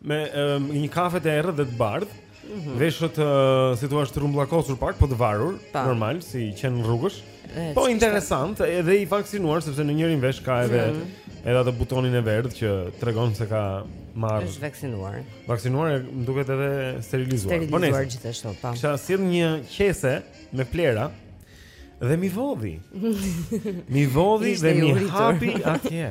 Me um, një kafe të errët dhe të bardhë. Mm -hmm. Veshët uh, si thua të rrumbullakosur pak, po të varur, po. normal si qen rrugësh. Po interesant, edhe i vaksinuar sepse në njërin vesh ka edhe mm -hmm. edhe atë butonin e verdhë që tregon se ka marrë. Është vaksinuar. Vaksinuar më duket edhe sterilizuar. Po sterilizuar gjithashtu, po. Kisha sjell një qese me plehra dhe m'i vodhi. m'i vodhi dhe m'i hapi atje.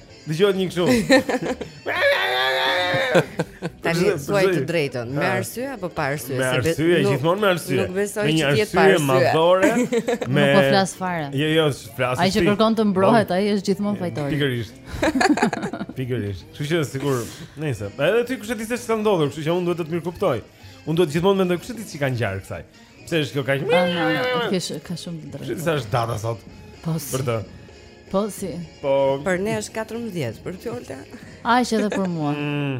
Dëgjohet një kështu. Tani thuaj të drejtën, me arsye apo pa arsye? Me arsye, gjithmonë me arsye. Nuk besoj që ti je pa arsye. Me arsye, me Nuk po flas fare. Jo, jo, flas. Ai që kërkon të mbrohet, ai është gjithmonë fajtor. Pikërisht. Pikërisht. Kështu që sigur, nëse, edhe ti kush e di se ç'ka ndodhur, kështu që unë duhet të të mirëkuptoj. Unë duhet gjithmonë mendoj kush e di ç'i ka ngjarë kësaj. Pse është kjo kaq? Ah, ka shumë të drejtë. Sa është data sot? Po. Për të. Po si. Po. Për ne është 14, për ty Olta. Aq edhe për mua.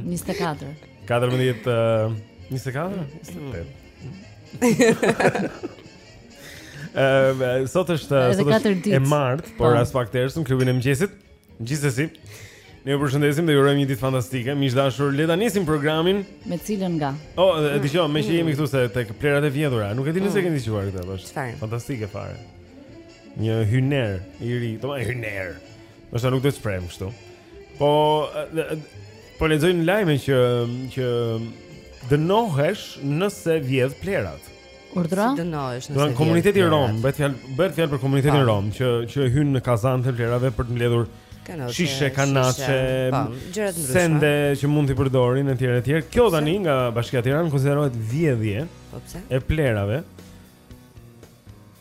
24. 14 uh, 24? 28. Ëm, sot është sot është e martë, por po. aspak të errësojmë klubin e mëngjesit. Gjithsesi, ne ju përshëndesim dhe ju urojmë një ditë fantastike. Miq të dashur, le ta nisim programin. Me cilën nga? Oh, e di që meqë jemi këtu se tek plehrat e vjedhura, nuk e di nëse mm. keni dëgjuar këtë, bash. Çfarë? Fantastike fare. Një hyner i ri, domethënë hyner. Mos nuk do të shprehem kështu. Po po lexoja lajmin që që dënohesh nëse vjedh plehrat. Urdhra. Si dënohesh nëse vjedh? Komuniteti rom, bëhet fjalë, bëhet fjalë për komunitetin po. rom që që hyn në kazan të plehrave për të mbledhur shishe, kanoçe, gjëra të ndryshme. Sende që mund t'i përdorin etj etj. Kjo tani nga Bashkia e Tiranës konsiderohet vjedhje. Po pse? E plehrave.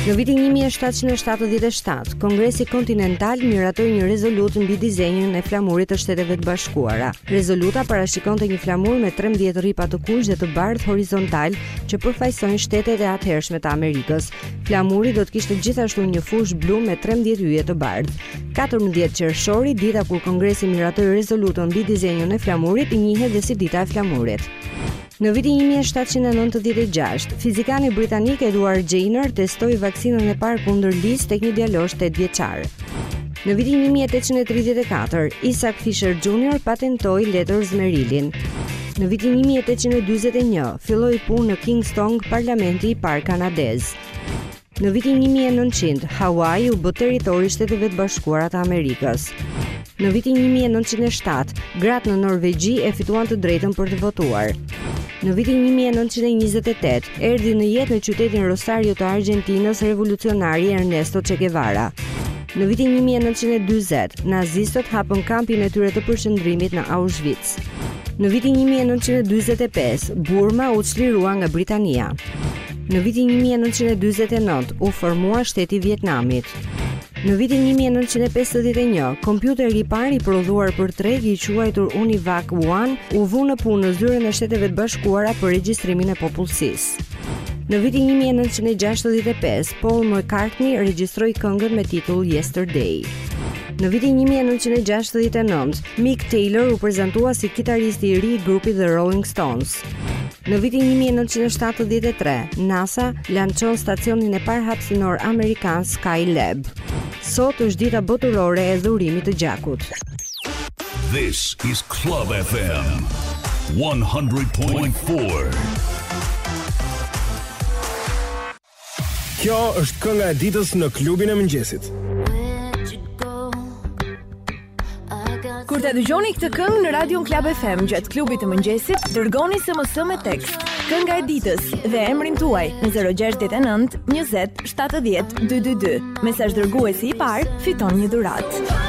Në vitin 1777, Kongresi Kontinental miratoi një rezolutë mbi dizenjin e flamurit të Shteteve të Bashkuara. Rezoluta parashikonte një flamur me 13 rripa të kuq dhe të bardhë horizontal që përfaqësojnë shtetet e atëhershme të Amerikës. Flamuri do të kishte gjithashtu një fushë blu me 13 yje të bardhë. 14 qershori, dita kur Kongresi miratoi rezolutën mbi dizenjin e flamurit, njihet dhe si Dita e Flamurit. Në vitin një mijë e shtatëqind e nëntëdhjetë e gjashtë, fizikani britanik Edward Jenner testoi vaksinën e parë kundër lisë tek një djalosh tetë vjeçar. Në vitin 1834, Isaac Fisher Jr. patentoi letër zmerilin. Në vitin 1841, filloi punë në Kingston parlamenti i parë kanadez. Në vitin 1900, Hawaii u bë territor i Shteteve të Bashkuara të Amerikës. Në vitin 1907, gratë në Norvegji e fituan të drejtën për të votuar. Në vitin 1928, erdhi në jetë në qytetin Rosario të Argjentinës revolucionari Ernesto Che Guevara. Në vitin 1940, nazistët hapën kampin e tyre të përqendrimit në Auschwitz. Në vitin 1945, Burma u çlirua nga Britania. Në vitin 1949 u formua shteti i Vietnamit. Në vitin 1951, kompjuteri i parë i prodhuar për treg i quajtur Univac 1 u vu në punë në zyrën e Shteteve të Bashkuara për regjistrimin e popullsisë. Në vitin 1965, Paul McCartney regjistroi këngën me titull Yesterday. Në vitin 1969, Mick Taylor u prezantua si kitaristi i ri i grupit The Rolling Stones. Në vitin 1973, NASA lançon stacionin e parë hapësinor amerikan Skylab. Sot është dita botërore e dhurimit të gjakut. This is Club FM 100.4. Kjo është kënga e ditës në klubin e mëngjesit. Kur ta dëgjoni këtë këngë në Radio Club FM gjatë klubit të mëngjesit, dërgoni SMS me tekst. Kënga e ditës dhe emrin tuaj në 069 20 70 222. Mesazhdërguesi i parë, fiton një dhuratë.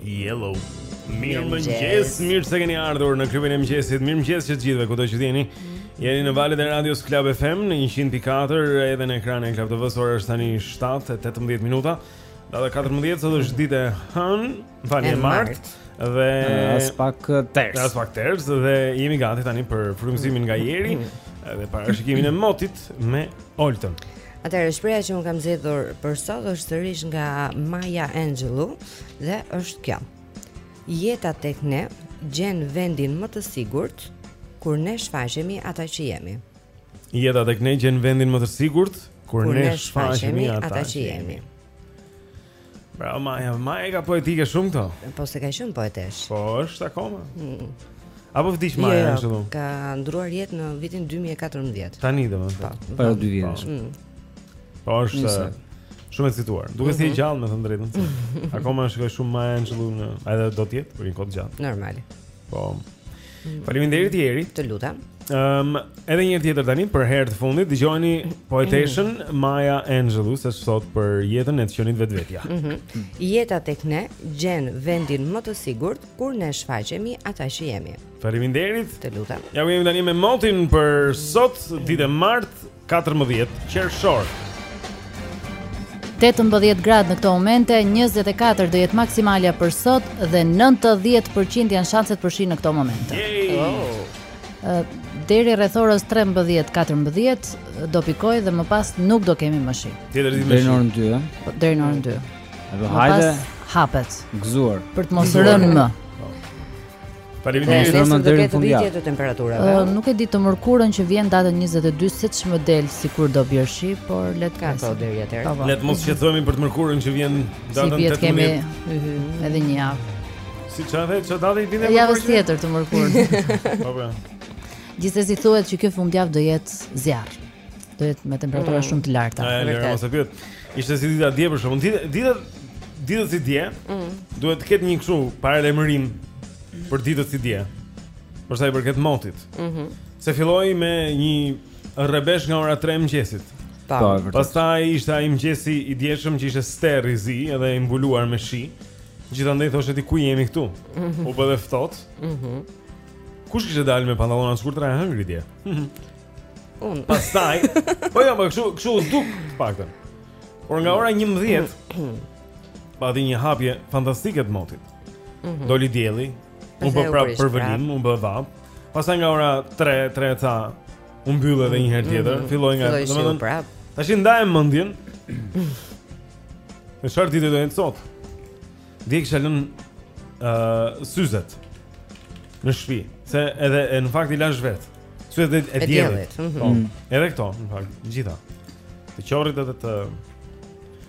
Yellow. Mirëmëngjes, mirë se keni ardhur në klubin e mëngjesit. Mirëmëngjes dhe të gjithëve kudo që jeni. Jeni në valët e radios Club FM në 100.4 edhe në ekranin e Club TV-së. Ora është tani 7:18 minuta. Data 14 sot është ditë e hënë, fal, e martë dhe aspak ters. Aspak ters dhe jemi gati tani për frymëzimin nga Jeri mm. dhe parashikimin e motit me Oltën. Atëherë shprehja që unë kam zgjedhur për sot është sërisht nga Maya Angelou dhe është kjo. Jeta tek ne gjen vendin më të sigurt kur ne shfaqemi ata që jemi. Jeta tek ne gjen vendin më të sigurt kur, kur ne shfaqemi ata që jemi. Bravo Maja, Maja i ka poetike shumë këto. Po se ka qenë poeteshë. Po është akoma. Mm. Apo vdiq Maja jo, jo kështu. Jo, ka ndërruar jetë në vitin 2014. Tani domethënë. Po, po. para 2 vjetësh. Po. Mm. po është shumë e cituar. Duket si e mhm. gjallë me thënë të drejtën. Akoma është shkoj shumë Maja Angelou edhe do të jetë për një kohë gjatë. Normal. Po. Faleminderit Jeri. Të lutem. Ëm, um, edhe një herë tjetër tani për herë të fundit dëgjojeni poeteshën mm -hmm. Maya Angelou që flet për jetën e të qenit vetvetja. Mm -hmm. Jeta tek ne gjen vendin më të sigurt kur ne shfaqemi ata që jemi. Faleminderit. Të lutem. Ja jemi tani me motin për sot, ditë e martë, 14 qershor. 18 gradë në këto momente, 24 do jetë maksimalja për sot dhe 90% janë shanset për shi në këto momente. Oh. Deri rreth orës 13-14 do pikojë dhe më pas nuk do kemi më shi. Deri në orën 2. Po, deri në orën 2. Edhe hajde. Hapet. Gëzuar. Për të mos rënë më. Faleminderit. Nesër do të ketë rritje të temperaturave. Uh, nuk e di të mërkurën që vjen datën 22 siç më del sikur do bjerë shi, por le të kaq deri atëherë. Po, po. Le të mos shqetësohemi për të mërkurën që vjen datën 18. Si kemi mhm. edhe një javë. Si çave, çfarë datë i dinë? Javë tjetër të mërkurën. Po po. Gjithsesi thuhet që kjo fundjavë do jetë zjarr. Do jetë me temperatura mm. shumë të larta. Ja, ja, ja, mos e pyet. Ishte si dita dje për shembull. Ditët ditët ditët si dje. Mm. Duhet të ketë një kështu paralajmërim për ditët si dje. Për sa i përket motit. Mhm. Mm Se filloi me një rrebesh nga ora 3 e mëngjesit. Po, vërtet. Pastaj ishte ai mëngjesi i djeshëm që ishte sterr i zi edhe i mbuluar me shi. Gjithandej thoshte ti ku jemi këtu? Mm -hmm. U bë dhe ftohtë. Mhm. Mm Kush kishte dalë me pantallona të shkurtra e hëngri dje? Unë. Pastaj. Po jo, kshu, kshu u duk të paktën. Por nga ora 11 pati një hapje fantastike të motit. Mm -hmm. Doli dielli, u bë prapë përvëlim, u bë vapë. Pastaj nga ora 3, 3 e ca u mbyll edhe një herë mhm. tjetër, mm -hmm. filloi nga, domethënë. Tashi ndaje mendjen. Në çfarë ditë do të jetë sot? Dhe kisha lënë ë uh, syzet në shtëpi, se edhe e, në fakt i lashë vetë. Syzet e, e diellit. Mm -hmm. Po. Mm. Edhe këto, në fakt, gjitha. Të qorrit edhe të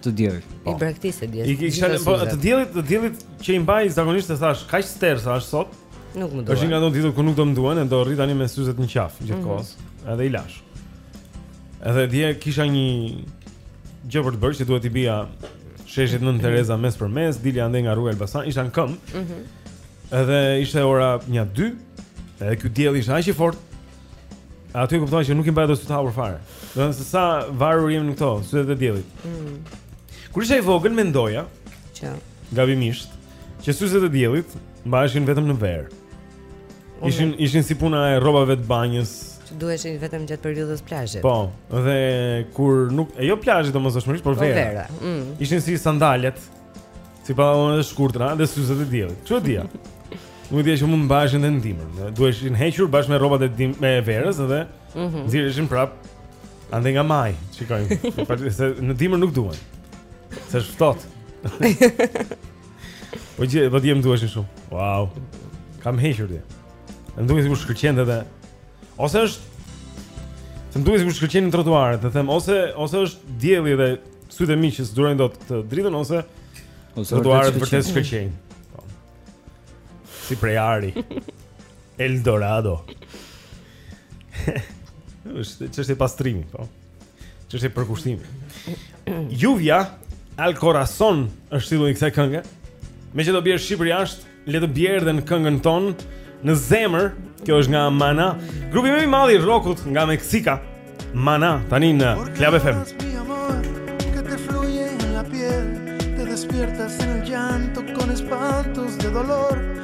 të diellit. Po. I braktis e diellit. I kisha po, të diellit, të diellit që i mbaj zakonisht e thashë, kaq sterr sa është sot. Nuk më duhen. Është nga ato ditë kur nuk do më duhen, do rri tani me syzet në qafë gjithkohës. Mm -hmm. Edhe i lashë. Edhe dje kisha një gjë për të bërë që duhet t'i bija sheshit Nënë Tereza mes për mes, dilja andej nga rruga Elbasan, isha në këmbë. Ëh. Mm edhe ishte ora 1-2. Edhe ky diell ishte aq i fortë. Aty kuptoj që nuk i mbaj dot të hapur fare. Domethënë se sa të varur jemi në këto, syzet e diellit. Ëh. Mm. Kur isha i vogël mendoja që gabimisht që syzet e diellit mbaheshin vetëm në verë. Ishin ishin si puna e rrobave të banjës. Që duheshin vetëm gjatë periudhës së plazhit. Po, dhe kur nuk e jo plazhit domosdoshmërisht, por po, vera. vera. Mm. Ishin si sandalet. Si pantallonat e shkurtra dhe syzet e diellit. Ço dia. Nuk dija që mund t'i mbaje në dimër. Duheshin hequr bashkë me rrobat e dim me verës dhe mm -hmm. nxirreshin prapë andej nga maj, shikojmë. se në dimër nuk duan. Se është ftohtë. Po dje, po dje m'u duheshin shumë. Wow. Kam hequr dje. Më duket sikur shkëlqen edhe. Ose është Se më duket sikur shkëlqejnë trotuaret, të them ose ose është dielli dhe sytë e mi që s'durojnë dot dritën ose ose trotuaret vërtet shkëlqejnë. Po. Si prej ari. El Dorado. Është çështje pastrimi, po. Çështje përkushtimi. Lluvia Al Corazón është titulli i kësaj kënge. Meqë do bjerë shi përjashta, le të bjerë dhe në këngën tonë, në zemër, kjo është nga Mana. Grupi më i madh i rokut nga Meksika, Mana, tani në Club FM. Te despiertas en el llanto con espantos de dolor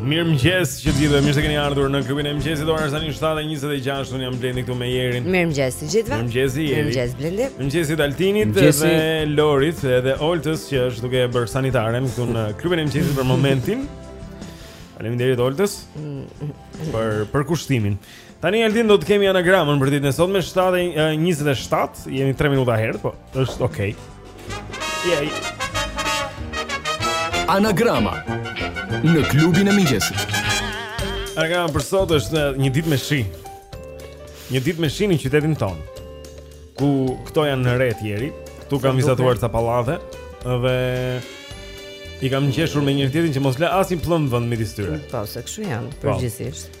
Mirëmëngjes të gjithëve, mirë se keni ardhur në klubin e mëngjesit Ora është tani 7.26 Unë jam Blendi këtu me Jerin Mirëmëngjes të gjithëve Mirëmëngjesi Jeri Mirëmëngjes Blendi Mirëmëngjes edhe Altinit Dhe Lorit Dhe Oltës që është duke bërë sanitaren Këtu në klubin e mëngjesit për momentin Faleminderit Oltës për përkushtimin. Tani Altin do të kemi anagramën për ditën e sotme 7:27, jemi 3 minuta herë, po është okay. Ja. Anagrama në klubin e mëngjesit. Anagrama për sot është një ditë me shi. Një ditë me shi në qytetin tonë. Ku këto janë retë Jeri, ktu kam vizatuar ca pallate dhe i kam ngjeshur me njëri-tjetrin që mos lë asnjë pëllëmbë vend midis tyre. Po, se kshu janë po. përgjithësisht.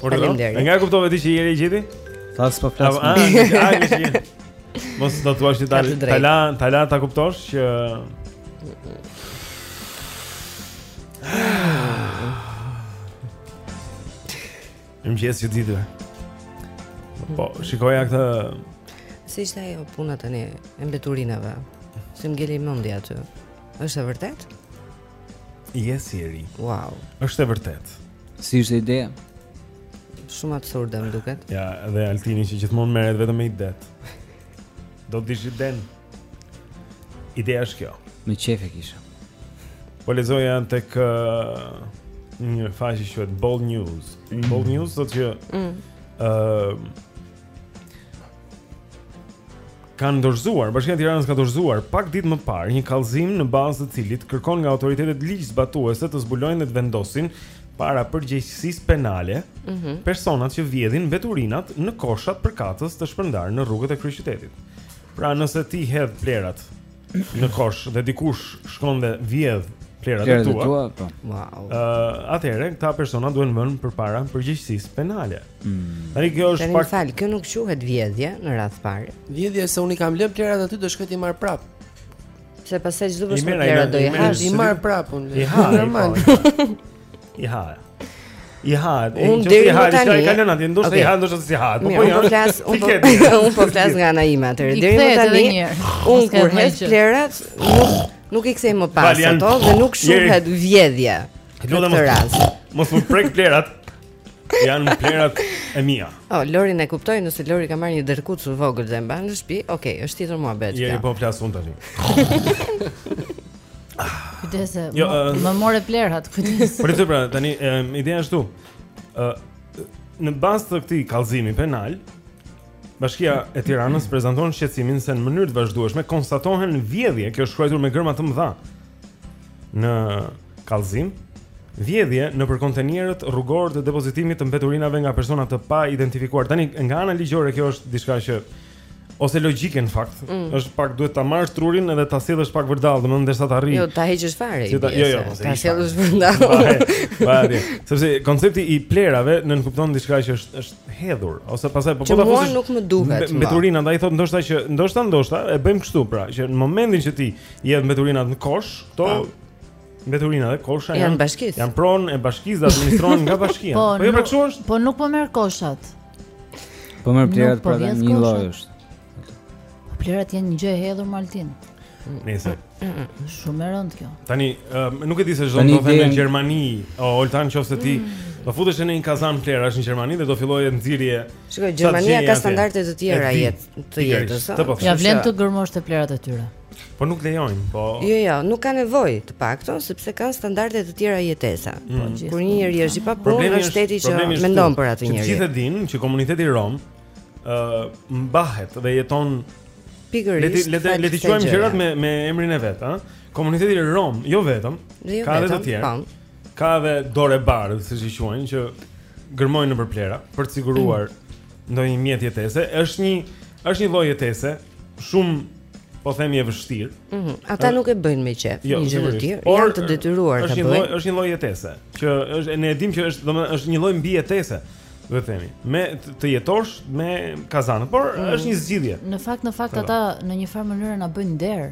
Faleminderit. Nga e kuptove ti që Jeri e gjeti? Tha s'po flas. Ah, ah, Mos të thua që ta la, ta la ta kuptosh që Mëngjes të gjithëve Po, shikoja këtë Si ishte ajo puna tani e mbeturinave Se më ngeli mendja aty është e vërtet? Yes, Jeri. Wow. Është e vërtet. Si ishte ideja? Shumë absurde më duket. Ja, dhe Altini që gjithmonë merret vetëm me ide. Do të dish idenë. Ideja është kjo. Me qejf e kisha. Po lexoja tek uh, një faqe që quhet Bold News. Mm. Bold News do të thotë që ë mm. uh, kanë dorëzuar, Bashkia e Tiranës ka dorëzuar pak ditë më parë një kallëzim në bazë të të cilit kërkon nga autoritetet ligjzbatuese të zbulojnë dhe të vendosin para përgjegjësisë penale mm -hmm. personat që vjedhin mbeturinat në koshat përkatës të shpërndarë në rrugët e kryeqytetit. Pra nëse ti hedh plerat në kosh dhe dikush shkon dhe vjedh plerat e tua. tua po. Wow. Ë, uh, atëherë këta persona duhen vënë përpara përgjegjësisë penale. Mm. Tani kjo është pak fal, kjo nuk quhet vjedhje në radhë të parë. Vjedhje se unë kam lënë plerat aty do shkoj t'i marr prap. Se pastaj ç'do bësh me plerat do i hash, i marr prap unë. I ha normal. Po, I ha. I ha. Unë deri më tani. Ai ka lënë atje, ndoshta okay. i ha, ndoshta s'i ha. Po po jo. Unë po flas, unë po flas nga ana ime atëherë. Deri më tani. Unë kur hedh plerat, nuk nuk i kthej më pas ato dhe nuk quhet vjedhje. Lutem mos rast. Mos m'i prek plerat. Janë plerat e mia. Oh, Lorin e kuptoj nëse Lori ka marrë një derkuc të vogël dhe e mban në shtëpi. Okej, okay, është tjetër muhabet. Jo po flas unë tani. Kujdes, jo, uh, më more plerat, kujdes. Për të pra, tani um, ideja është këtu. Ë uh, në bazë të këtij kallëzimi penal, Bashkia e Tiranës prezanton shqetësimin se në mënyrë të vazhdueshme konstatohen vjedhje, kjo është shkruar me gërma të mëdha. Në kallëzim, vjedhje nëpër kontenierët rrugorë të depozitimit të mbeturinave nga persona të paidentifikuar. Tani nga ana ligjore kjo është diçka që ose logjike në fakt. Mm. Është pak duhet ta marrësh trurin edhe ta sjellësh pak vërdall, domethënë derisa të arrijë. Jo, ta heqësh fare. Si ta, jo, jo, po, ta sjellësh vërdall. Po, po, sepse koncepti i plerave nënkupton diçka që është është hedhur ose pastaj po po ta fusësh. nuk më duhet. Mbeturinat pastaj thotë ndoshta që ndoshta ndoshta e bëjmë kështu pra, që në momentin që ti i hedh mbeturinat në kosh, këto mbeturina dhe koshat janë të bashkisë. Janë pronë e bashkisë dhe administrohen nga bashkia. Po, po jo pra kështu është? Po nuk po merr koshat. Po merr plerat pra dhe një lloj është. Po plerat janë një gjë e hedhur Maltin. Nëse. Shumë e rëndë kjo. Tani, um, nuk e di se ç'do të thonë në Gjermani, o oh, Oltan qoftë ti, mm. do futesh në një kazan plerash në Gjermani dhe do filloje nxirrje. Shiko, Gjermania ka standarde të tjera jetë, të jetës. Ia vlen të gërmosh te plerat e tyre. Po nuk lejojnë, po. Jo, jo, nuk ka nevojë të paktën sepse kanë standarde të tjera jetese. Mm. Po, mm. Kur një njeri është i papunë, është shteti që mendon për atë njeri. Gjithë e dinë që komuniteti rom ë uh, mbahet dhe jeton pikërisht. Le të le t'i quajmë gjërat me me emrin e vet, ha. Komuniteti rom, jo vetëm, jo ka edhe të tjerë. Po. Ka edhe dorë e bardhë, siç i quajnë, që gërmojnë nëpër plera për të siguruar mm. ndonjë mjet jetese. Është një është një lloj jetese shumë po themi e vështirë. Ëh, mm ata nuk e bëjnë me qejf, jo, një gjë të tillë, por të detyruar ta bëjnë. Është një lloj, është një lloj jetese, që është ne e dimë që është, domethënë është një lloj mbijetese. Do të themi, me të jetosh me kazanë, por mm. është një zgjidhje. Në fakt, në fakt ata në një farë mënyrë na bëjnë nder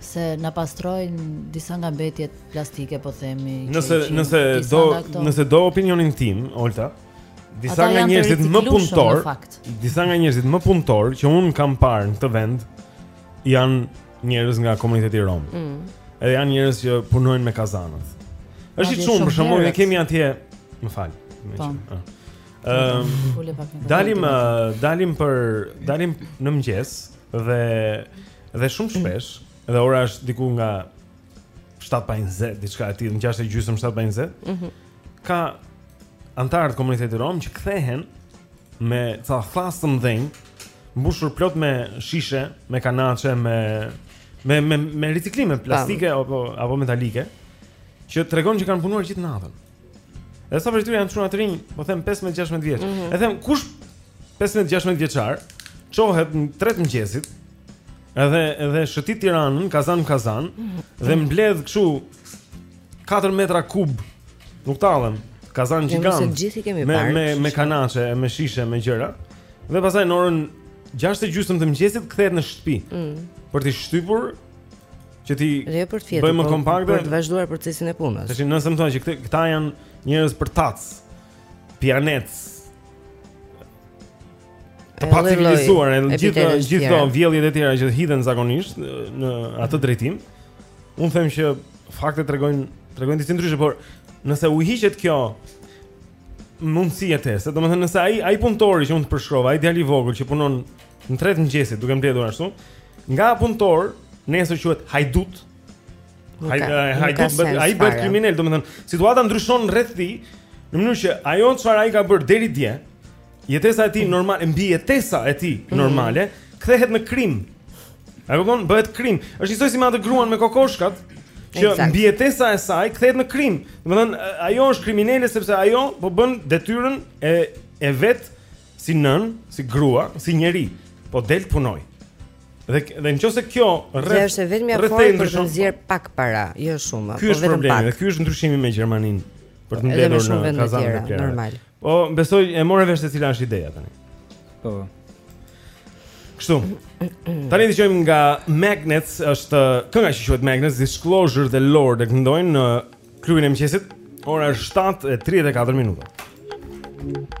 se na pastrojnë disa nga mbetjet plastike, po themi. Nëse nëse do, nëse do opinionin tim, Olta, Disa nga njerëzit më punëtorë, disa nga njerëzit më punëtorë që unë kam parë në këtë vend janë njerëz nga komuniteti rom. Mm. Edhe janë njerëz që punojnë me kazanët. E si shumë, për shembull, ne kemi atje, më fal. Po. Ëm, dalim dalim për dalim në mëngjes dhe dhe shumë shpesh, dhe ora është diku nga 7 pa 20, diçka e tillë, 6 e gjysmë 7 pa 20. Mhm. Mm ka anëtarë të komunitetit rom që kthehen me ca thasë të mëdhenj, mbushur plot me shishe, me kanaçe, me me me, me riciklime plastike Tam. apo apo metalike, që tregon që kanë punuar gjithë natën. Edhe sa prej tyre janë çuna të rinj, po them 15-16 vjeç. Mm -hmm. E them kush 15-16 vjeçar çohet në 3 të mëngjesit Edhe edhe shëtit Tiranën, kazan kazan dhe mbledh kështu 4 metra kub. Nuk tallem. Kazan gjigant. Me me me kanaçe, me shishe, me gjëra. Dhe pastaj në orën 6 e gjysmë të mëngjesit kthehet në shtëpi. Mm. Për t'i shtypur që t'i jo për të bëjë më, po, kompakt për të vazhduar procesin e punës. Tash nëse më thonë që këta, këta janë njerëz përtacë. Pijanecë. Të pacivilizuar, në gjithë gjithë këto vjelljet e tjera që hidhen zakonisht në atë drejtim. Unë them që faktet tregojnë tregojnë diçka ndryshe, por nëse u hiqet kjo mundësi jetese, domethënë nëse ai ai punëtori që unë të përshkrova, ai djali i vogël që punon në tre të mëngjesit duke mbledhur ashtu, nga punëtor nesër quhet hajdut. Hajdut, ai bëhet kriminel, domethënë situata ndryshon rreth tij në mënyrë që ajo çfarë ai ka bërë deri dje, jetesa e tij normale, mbijetesa e tij mhm. normale, kthehet në krim. A kupton? Bëhet krim. Është njësoj si me atë gruan me kokoshkat, që exact. mbijetesa e saj kthehet në krim. Domethënë, ajo është kriminele sepse ajo po bën detyrën e e vet si nënë, si grua, si njeri, po del të punojë. Dhe dhe në qoftë se kjo rreth Dhe është vetëm ja fortë për të nxjerrë pak para, jo shumë, po vetëm pak. Ky është problemi, ky është ndryshimi me Gjermaninë për të mbledhur në kazan e tjera. Normal. Po, besoj e morëm vesh se cila është ideja tani. Po. Kështu. Tani dëgjojmë nga Magnets, është kënga që quhet Magnets, Disclosure dhe Lorde e këndojnë në klubin e mëngjesit. Ora është 7.34 minuta. Thank you.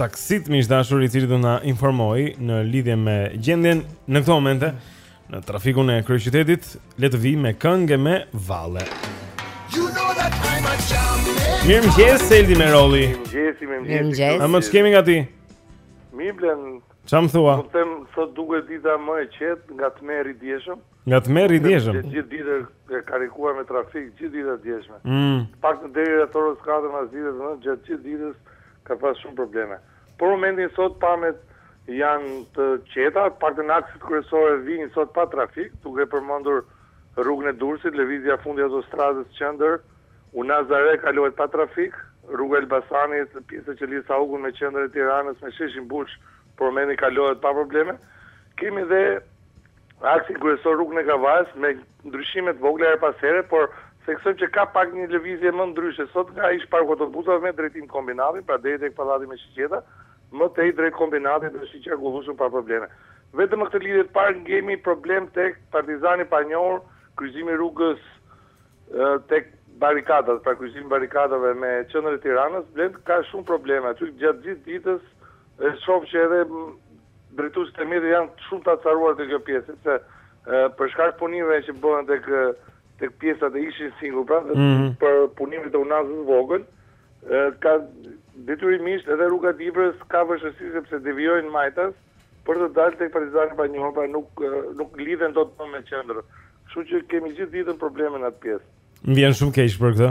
taksit miq të dashur i cili do na informoj në lidhje me gjendjen në këto momente në trafikun e kryeqytetit, le të vijë me këngë me valle. You know that I'm a champion. Mirëmëngjes Eldi Merolli. Mirëmëngjes, mirëmëngjes. Amë ç'kemi nga ti? Mirë Blend. Ça më thua? Po them sot duket dita më e qetë nga tmerri i djeshëm. Nga tmerri i djeshëm. Gjithë ditën e ngarkuar me trafik, gjithë ditën e djeshme. Mm. Paktën deri rreth orës 4 masdite, se gjatë gjithë ditës ka pas shumë probleme. Për momentin sot pamjet janë të qeta, paktën akset kryesore vijnë sot pa trafik, duke përmendur rrugën e Durrësit, lëvizja fundi autostradës qendër, Unaza e Re kalohet pa trafik, rruga e Elbasanit, pjesa që lidh Saukun me qendrën e Tiranës me sheshin Uillson, për momentin kalohet pa probleme. Kemi dhe Aksin kryesor Rrugën e Kavajës, me ndryshime të vogla herë pas here, por theksojmë që ka pak një lëvizje më ndryshe sot nga ish parku i autobusëve me drejtim Kombinatit, pra deri tek pallati me shigjeta, më tej drejt Kombinatit është i qarkullueshëm pa probleme. Vetëm në këtë lidhje të parë ne kemi problem tek Partizani i Panjohur kryqëzimi i rrugës tek barrikadat, pra kryqëzimi i barrikadave me qendrën e Tiranës, Blend, ka shumë probleme aty gjatë gjithë ditës, e shoh që edhe Drejtuesit e mjeteve janë shumë të acaruar te kjo pjesë, sepse për shkak të punimeve që bëhen tek tek pjesa te ish INSIG-u, pra dhe mm -hmm. për punimet e unazës së vogël, ka detyrimisht edhe rruga e Dibrës ka vështirësi sepse devijojnë majtas për të dalë tek Partizani i Panjohur, pra nuk nuk lidhen dot më me qendrën. Kështu që kemi gjithë ditën probleme në atë pjesë. Më vjen shumë keq për këtë.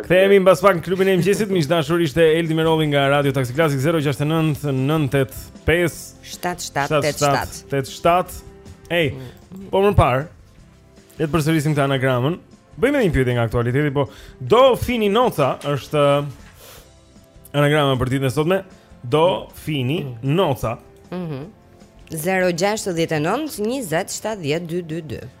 Kthehemi mbas pak në klubin e mëngjesit, miq të dashur, ishte Eldi Merolli nga Radio Taxi Classic 069 985 7787 87. Ej, po më parë. Le të përsërisim këtë anagramën. Bëjmë edhe një pyetje nga aktualiteti, po do fini noca është uh, anagrama për ditën e sotme. Do fini noca. Mhm. Mm 069 20 70 222.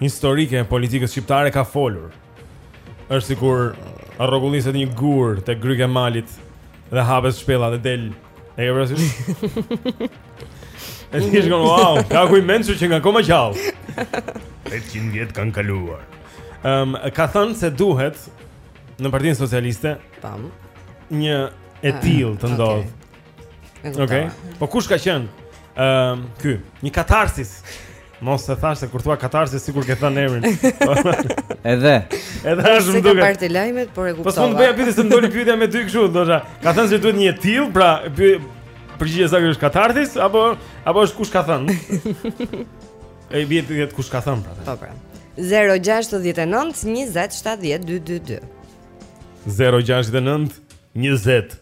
historike e politikës shqiptare ka folur. Është sikur rrokulliset një gur te gryka e malit dhe hapet shpella dhe del. E ke parasysh? Dhe ti shikon, wow, ka ky u përmend që nga koha e qepës. 800 vjet kanë kaluar. Ëm um, ka thënë se duhet në Partinë Socialiste tam një e tillë të ndodhë. Okay. Okej. Okay. Po kush ka qenë? Ëm, ehm, uh, ky, një katarsis. Mos e thashë se kur thua katarsis sikur ke thënë emrin. Edhe. Edhe as më duket. Po pa ti lajmet, por e kuptova. Po s'mund të bëja pyetje se doli pyetja me dy kështu, ndoshta. Ka thënë se duhet një e tillë, pra përgjigjja e saktë është katarsis apo apo është kush ka thënë? Ai i bie të jetë kush ka thënë pra. Po pra. 069 20 70 222. 069 20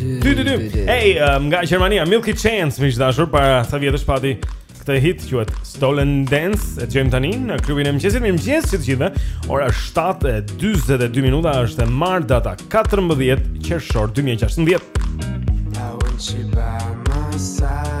Ty ty ty Ej, um, nga Gjermania, Milky Chance më i dashur, para sa vjetësh pati Këtë hit quhet Stolen Dance E dëgjojmë tani në klubin e mëngjesit Mirëmëngjes të gjithëve Ora 7.42 minuta është e martë data 14 qërshor 2016 I want you by my side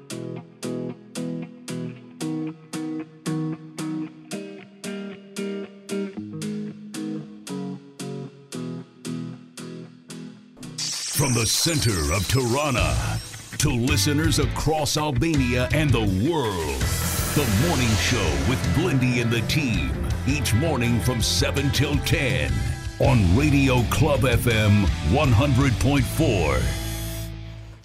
the center of Tirana to listeners across Albania and the world the morning show with Blendi and the team each morning from 7 till 10 on radio club fm 100.4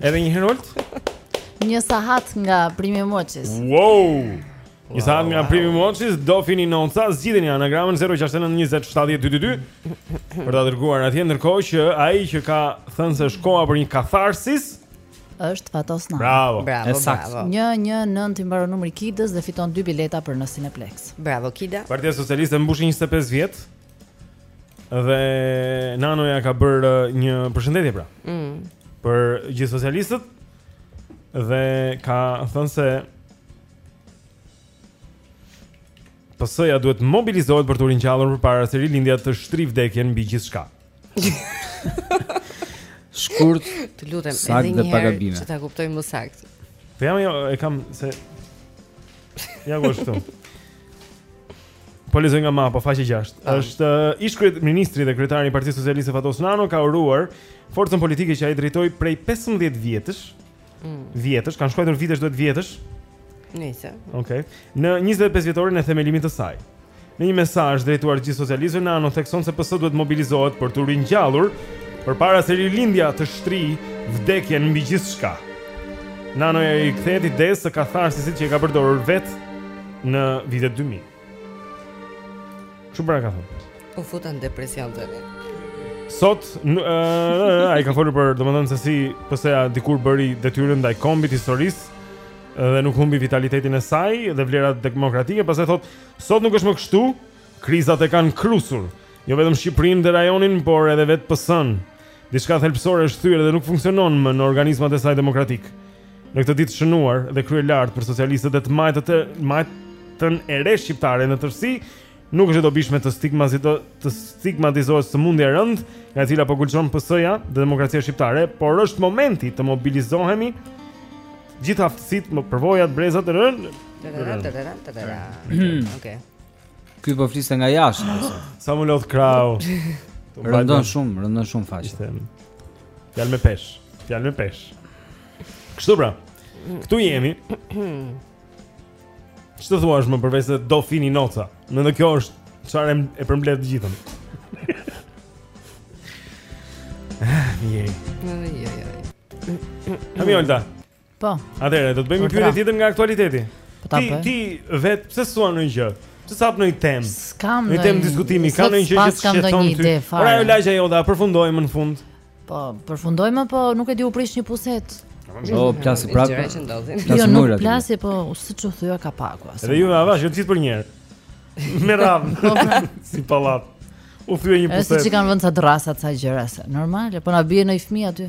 Edhe një herë Olt. Një sahat nga Primi Moçis. Wow! Një sahat nga Primi Moçis, do fini nonca, zgjidhni anagramën 0692070222 për ta dërguar atje ndërkohë që ai që ka thënë se është koha për një katharsis është Fatos Nani. Bravo. Bravo, Esakt. bravo. 119 i mbaron numri Kidës dhe fiton dy bileta për në Cineplex. Bravo Kida. Partia Socialiste mbushi 25 vjet. Dhe Nanoja ka bërë uh, një përshëndetje pra. Mm. Për gjithë socialistët dhe ka thënë se PS-ja duhet të mobilizohet për t'u ringjallur përpara se rilindja të shtrijë vdekjen mbi gjithçka. Shkurt, të lutem, edhe një herë që ta kuptoj më saktë. Po jam jo, e kam se Ja kush këtu. Po lexoj nga Mapo, faqe 6. Ah. Është uh, ish kryeministri dhe kryetari i Partisë Socialiste Fatos Nano ka uruar forcën politike që ai drejtoi prej 15 vjetësh. Mm. Vjetësh, kanë shkruajtur vitesh duhet vjetësh. Nëse. Okej. Okay. Në 25 vjetorin e themelimit të saj. Në një mesazh drejtuar gjithë socialistëve Nano thekson se PS duhet të mobilizohet për t'u ringjallur përpara se rilindja të shtrijë vdekjen mbi gjithçka. Nano i kthehet idesë së katharsisit që e ka përdorur vetë Në vitet 2000. Shumë pra ka thënë. U futa në depresion tani. Sot, ai ka folur për, domethënë se si PS-ja dikur bëri detyrën ndaj kombit historisë dhe nuk humbi vitalitetin e saj dhe vlerat demokratike, pastaj thotë, sot nuk është më kështu, krizat e kanë kërrusur, jo vetëm Shqipërinë dhe rajonin, por edhe vetë PS-në. Diçka thelbësore është thyer dhe nuk funksionon më në organizmat e saj demokratikë. Në këtë ditë të shënuar dhe kryelartë për socialistët e të majtë të majtën e re shqiptare në tërësi, nuk është e dobishme të stigmatizo të stigmatizohet sëmundja e rëndë, nga e cila po gulçon PS-ja dhe demokracia shqiptare, por është momenti të mobilizohemi gjithë aftësitë, përvojat, brezat e rënë. Okej. Ky po fliste nga jashtë. Sa më lodh krahu. Rëndon shumë, rëndon shumë faqe. Fjalë me peshë, fjalë me peshë. Kështu pra. Këtu jemi. Ç'të thuash më përveç se do fini noca. Mendoj kjo është çfarë e përmbledh të gjithën. Ah, mirë. Ai ai ai. Kam Po. Atëherë do të bëjmë një pyetje tjetër nga aktualiteti. Po ta bëj. Ti ti vetë pse s'thua një gjë? Pse s'hap ndonjë temë? S'kam ndonjë temë diskutimi, ka ndonjë gjë që të shqetëson ty. Ore ajo lagja jote, a përfundoi më në fund? Po, përfundoi, po nuk e di u prish një puset? Po, plasi prapë. Jo, nuk plasi, po siç u thua ka paku. Edhe ju avash, ju gjithë përnjëherë. Me radhë. Po, pra. Si pallat. U thye një puset. Është që kanë vënë ca dërrasa ca gjëra. Normale, po na bien fëmijë aty.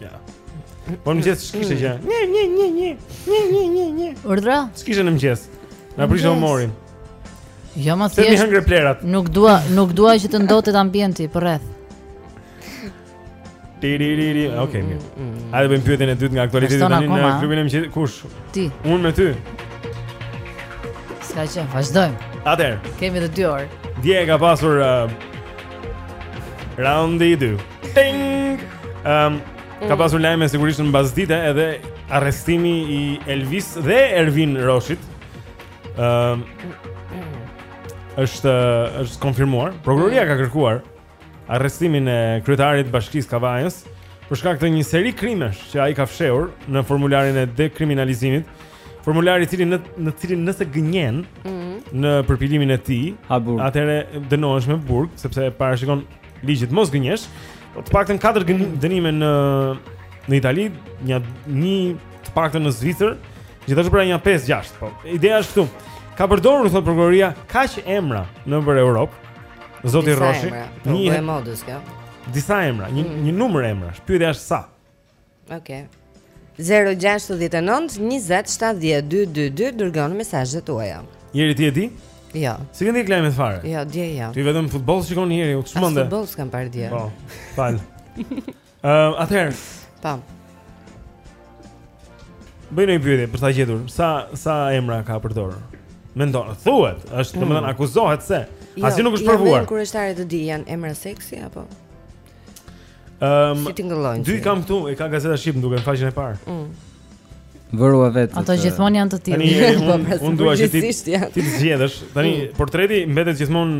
Ja. Po mëngjes s'kishte gjë Një, një, një, një Një, një, një, një Urdhëro? S'kishte në mëngjes Na prishe humorin Jo më thjesht Se m'i hëngre plehrat Nuk dua, nuk dua që të ndotet ambienti përreth Ti, ti, ti, ti Ok, mm, mirë mm, mm. Hajde bëjmë pyetjen e dytë nga aktualiteti tani në klubin e mëngjesit Kush? Ti Unë me ty S'ka gjë, vazhdojmë Atëherë Kemi dhe dy orë Dje ka pasur uh, raundi dy Ting. Ehm, um, ka pasur lajme sigurisht në mbasdite edhe arrestimi i Elvis dhe Ervin Roshit. Ehm, um, është është konfirmuar. Prokuroria ka kërkuar arrestimin e kryetarit të bashkisë së Kavajës për shkak të një seri krimesh që ai ka fshehur në formularin e dekriminalizimit. Formulari i cili në në cilin nëse gënjen mm -hmm. në përpilimin e tij, atëherë dënohesh me burg sepse e parashikon ligji të mos gënjesh. Po të paktën 4 dënime në në Itali, një një të paktën në Zvicër, gjithashtu pra nja 5-6, po. Ideja është këtu. Ka përdorur thotë prokuroria kaq emra nëpër Europë. Zoti Rroshi, gjë e modës kjo. Disa emra, një mm. një numër emrash. Pyetja është sa? Ok. 069 20 70 222 dërgoni mesazhet tuaja. Njeri ti e di? Jo. S'i ke ndjekur lajmet fare? Jo, dje jo. Ti vetëm futboll shikon njeri, u çmende. Futboll s'kam parë dje. Po. Fal. Ehm, atëherë. Po. Bëjmë një pyetje për ta gjetur sa sa emra ka përdorur. Mendohet, thuhet, është, mm. domethënë akuzohet se jo, asgjë nuk është provuar. Jo, kureshtar të di janë emra seksi apo? Ehm, si tingëllojnë. Dy kam këtu, e ka gazeta Shqip duket në faqen e parë. Mm. Verua vetë. Ato gjithmonë janë të tillë. Tani po, pra, unë dua që ti t'i zgjedhësh. Tani mm. portreti mbetet gjithmonë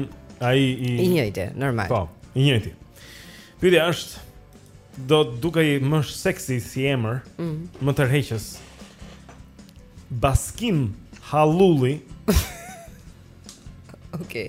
ai i i njëjti, normal. Po, i njëjti. Pyetja është do të dukej më seksi si emër, mm. më tërheqës. Bashkim Hallulli. Okej. Okay.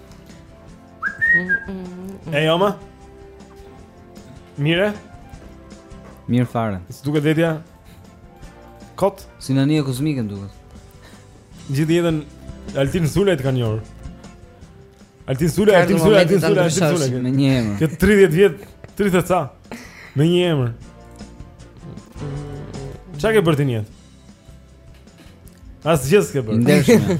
E, jo më? Mirë? Mirë fare. Si duket vetja? Kot? Si anija kozmike më duket. Gjithë jetën, Altin Sulej të kanë njohur. Altin Sulej, Altin Sulej, Altin Sulej, Altin Sulej. Me një emër. Këto 30 vjet, 30 ca. Me një emër. Ça ke bërë ti në jetë? Asgjë s'ke bërë. Ndershme.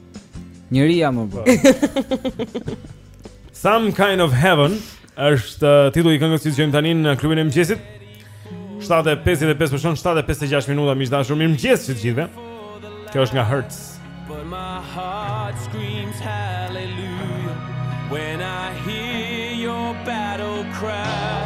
Njëri jam më bërë Some kind of heaven është uh, titull i këngës që dëgjojmë tani në klubin e mëngjesit. 7:55 për shkak 7:56 minuta miq të dashur mirëmëngjes që të gjithëve. Kjo është nga Hurts. But my heart screams hallelujah when I hear your battle cry.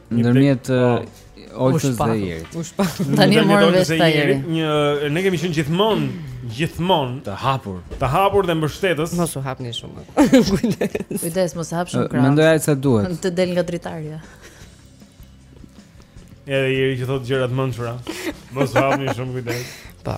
Ndërmjet Oltës dhe Jerit. U shpall. Tani e morën vesh ta Jerit. Një ne kemi qenë gjithmonë gjithmonë të hapur. Të hapur dhe mbështetës. Mos u hapni shumë. Kujdes mos e hap shumë krah. Mendoj ai sa duhet. Të del nga dritarja. Edhe Jeri që thotë gjëra të mençura. Mos u hapni shumë kujdes. Po.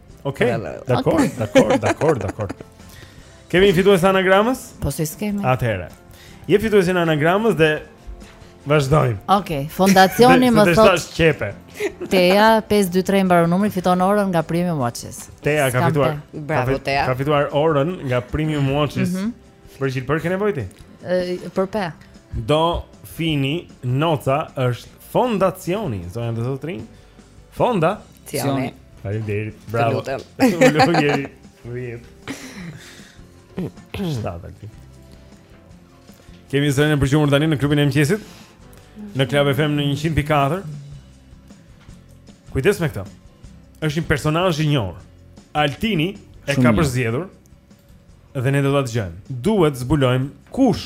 Okej. Okay. Dakor, okay. dakor, dakor, dakor. Kemi një fitues anagrame? Po si s'kemi. Atëherë. Jep fituesin e anagramës dhe vazhdojmë. Okej, okay. fondacioni më thotë. Dhe tash qepe. Teja 523 mbaron numri fiton orën nga Premium Watches. Teja ka fituar. Bravo Teja. Ka fituar orën nga Premium Watches. Mm -hmm. Për çfarë ore ke nevojë ti? Për pe. Do finin, aca është Fondacioni, zonja dhe zotërinj. Fonda. Cioni. Faleminderit. Bravo. Të lutem. Të Kemi zërin e përgjumur tani në klubin e mëngjesit Në Club FM në 100.4 Kujdes me këtë është një personazh i njohur Altini e ka përzgjedhur Dhe ne do ta dëgjojmë Duhet të zbulojmë kush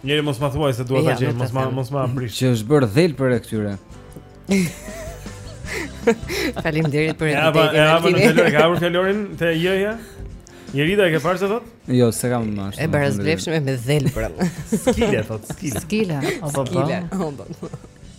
Njëri mos ma thuaj se duhet ta gjej, mos ma mos ma prish. Që është bërë dhelpër e këtyre. Faleminderit për epitetin. Ja, po, ja, po, ja, po, ka bërë fjalorin të jëja? Njëri da e ke parë si i thotë? Jo, s'e kam më ashtu. E bërë zblefshme me dhelpër. Skile, thotë, skile. Skile, o, po, po. Skile, o, po, po.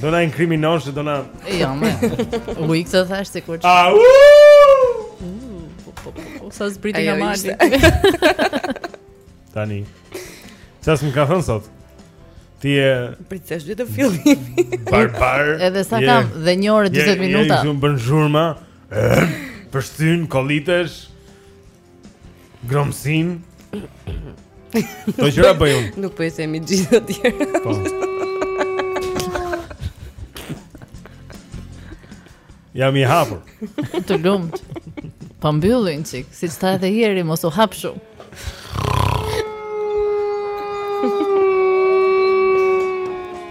Do na inkriminosh, do na. Jo, më. U ik të thashë sikur. Au! Sa zbriti nga mali. Tani. Sa s'më ka thënë sot? Ti e pritësh që në fillim. Barbar. Edhe sa kam dhe 1 orë 40 minuta. Je shumë bën zhurma. Pështyn kollitesh. Gromsin. Do gjëra bëj unë. Nuk po i themi gjithë të tjerë. Po. Jam i hapur. Të lumt. Po mbyllin çik, siç tha edhe Jeri, mos u hap shumë.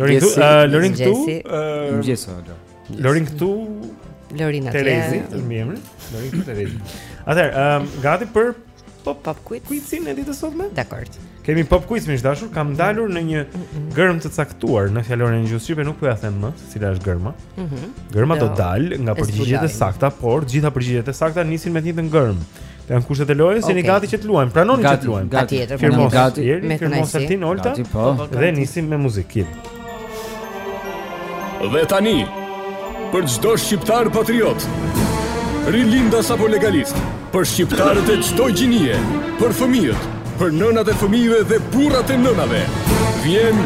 Lorin këtu, Lorin këtu. Mëngjes, Lorin. Lorin këtu. Lorin atje. Terezi, më emri. Lorin këtu Terezi. Atëherë, ëm gati për pop pop quiz. Quizin e ditës së sotme? Dakor. Kemi pop quiz miq të dashur, kam dalur në një gërm të caktuar në fjalorin e gjuhës shqipe, nuk po ja them se cila është gërma. Mhm. Gërma do dal nga përgjigjet e sakta, por të gjitha përgjigjet e sakta nisin me të njëjtën gërm. Janë kushtet e lojës, jeni gati që të luajmë. Pranoni që të luajmë. Gati, gati. Firmos, gati. Me firmos, Altin, Olta. Gati, po. po dhe nisim me muzikë. Dhe tani, për çdo shqiptar patriot, rilindas apo legalist, për shqiptarët e çdo gjinie, për fëmijët, për nënat e fëmijëve dhe burrat e nënave, vjen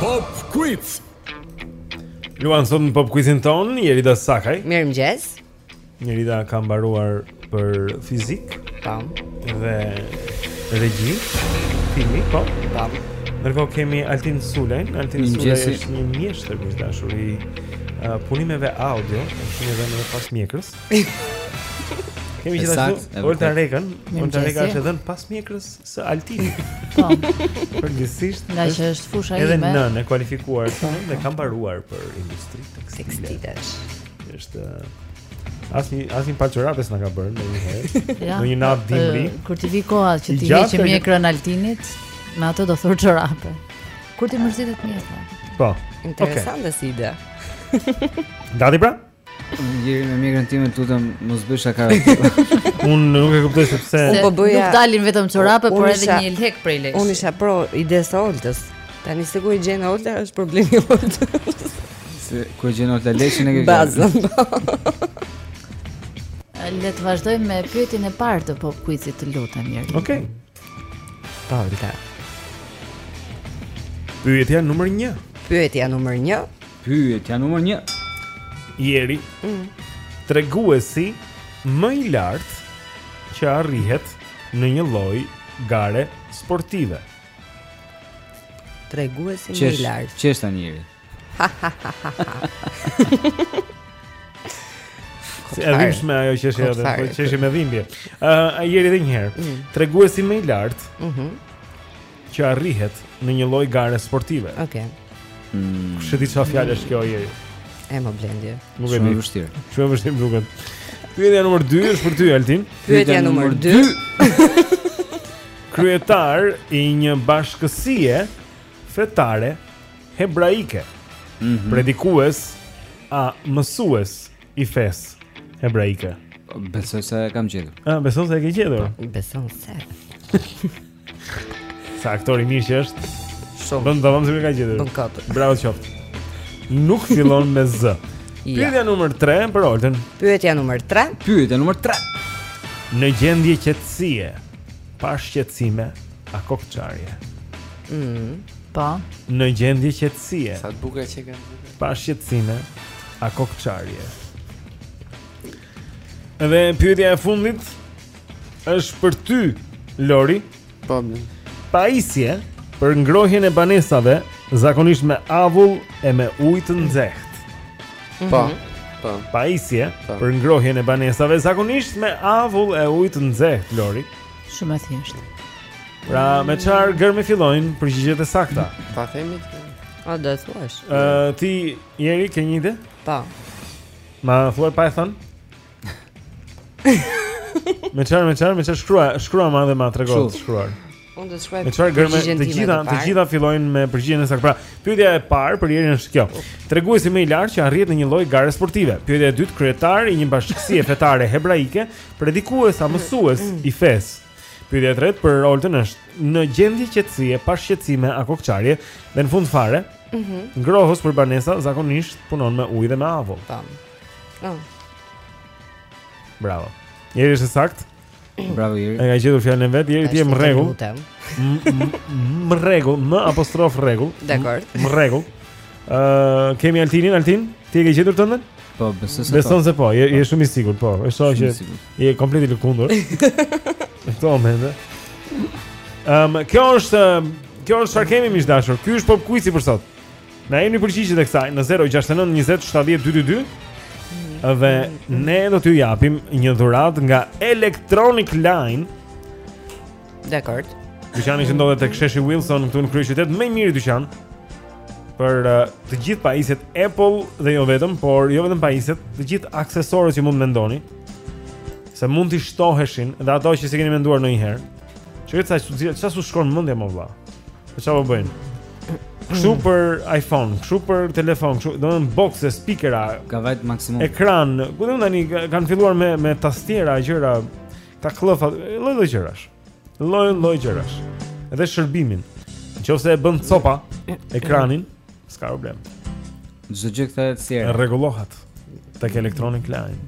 Pop Quiz. Pop Quiz. Luan sot në pop quizin ton, Jerida Sakaj Mirëmëngjes Jerida ka mbaruar për fizik Tam Dhe regji filmi, po Tam Ndërkohë kemi Altin Sulen Altin Sule është një mjeshtër miq të dashur i uh, punimeve audio është njeriu pas mjekrës Kemi gjithashtu Olta Rekën Olta Reka është edhe në pas mjekrës Së Altini. Po. Përgjithsisht. Nga që është fusha ime. Edhe nën e kualifikuar thonë dhe kam mbaruar për industri tekstile. Është Asnjë asnjë palë çorape s'na ka bërë ndonjëherë. Ja, në një natë dimri. Kur t'i vijë koha që t'i heqë mjekrën Altinit, me atë do thur çorape. Kur t'i mërzitet mjekra. Po. Interesante okay. si ide. Gati pra? Jeri me mjekrën time të lutem mos bëj shaka. Unë nuk e kuptoj sepse unë po bëja. Nuk dalin vetëm çorape, por edhe një jelek prej leshi. Unë isha pro idesë së Oltës. Tani se ku e gjen Olta është problemi i Oltës. Se ku e gjen Olta leshin e ke. Bazën. Le të vazhdojmë me pyetjen e parë të pop quizit të lutem Miri. Okej. Okay. Po, vërtet. Pyetja numër 1. Pyetja numër 1. Pyetja numër 1. Jeri. Mm. Treguesi më i lartë që arrihet në një lloj gare sportive. Treguesi më i lartë. Ç'është Jeri? E dhimbshme ajo që është edhe, po që është me dhimbje. Ëh, uh, Jeri edhe një herë. Mm. Treguesi më i lartë. Mhm. Uh -huh. Që arrihet në një lloj gare sportive. Okej. Okay. Mm. Kush e di çfarë fjalë është kjo Jeri? E më blendi. Nuk e di. Shumë vështirë. Shumë vështirë duket. Pyetja numër 2 është për ty Altin. Pyetja numër 2. Kryetar i një bashkësie fetare hebraike. Mm -hmm. Predikues a mësues i fesë hebraike. Besoj se e kam gjetur. Ah, besoj se e ke gjetur. Besoj se. Sa aktor i mirë që është. Shumë. Bën davam se më ka gjetur. Bën kat. Bravo qoftë. Nuk fillon me z. Ja. Pyetja numër 3 për Oltën. Pyetja numër 3. Pyetja numër 3. Në gjendje qetësie, pa shqetësime, a kokçarje. Mhm. Po. Në gjendje qetësie. Sa të bukur që kanë bukur. Pa shqetësime, a kokçarje. Dhe pyetja e fundit është për ty, Lori. Po. Paisje për ngrohjen e banesave, zakonisht me avull e me ujë të nxehtë. Mhm. Po. Po. Paisje po. për ngrohjen e banesave, zakonisht me avull e ujë të nxehtë, Lori. Shumë e thjeshtë. Pra, me çfarë gërme fillojnë përgjigjet e sakta? Ta themi këtë. A do të thuash? Ë, ti Jeri ke një ide? Po. Ma thuaj? me çfarë, me çfarë, me çfarë shkrua, shkruama dhe ma trego të shkruar. Unë do të shkruaj. Me çfarë gërme të gjitha, të gjitha fillojnë me përgjigjen e saktë. Pra, pyetja e parë për Jerin është kjo. Treguesi më i lartë që arrihet në një lloj gare sportive. Pyetja e dytë, kryetar i një bashkësie fetare hebraike Predikues a mësues i fesë? Pyetja e tretë për Oltën është në gjendje qetësie, pa shqetësime a kokçarje dhe në fund fare, ëh, mm -hmm. ngrohës për banesa zakonisht punon me ujë dhe me avull. Tam. Oh. Bravo. Jeri është sakt. Bravo Jeri. Ai ka gjetur fjalën e vet, Jeri ti je në rregull. Në rregull, në apostrof rregull. Dakor. Në rregull. Ëh, uh, kemi Altinin, Altin? Ti e ke gjetur tëndën? Po, besoj se po. Beson se po, je, je po. shumë i sigurt, po. E shoh që je komplet i lëkundur. Në këtë moment. Ehm, um, kjo është kjo është çfarë kemi miq të dashur. Ky është pop quizi për sot. Na jepni përgjigjet e kësaj në 069 20 70 222. Dhe ne do t'ju japim një dhuratë nga Electronic Line. Dekord. Dyqani që ndodhet tek Sheshi Wilson këtu në kryeqytet, më i miri dyqan për uh, të gjitha pajisjet Apple dhe jo vetëm, por jo vetëm pajisjet, të gjithë aksesorët që mund mendoni se mund t'i shtoheshin dhe ato që s'i keni menduar ndonjëherë. Çfarë s'u çfarë s'u shkon mendja more vëlla? Po çfarë bëjnë? Kështu për iPhone, kështu për telefon, kështu, domethënë boxe, speakera, ka vajt maksimum. Ekran, kudo tani kanë filluar me me tastiera, gjëra Te këllëfat, lloj lloj gjërash. Lloj lloj gjërash. Edhe shërbimin. Nëse e bën copa ekranin, s'ka problem. Çdo gjë kthehet si e re. Rregullohet tek Electronic Line.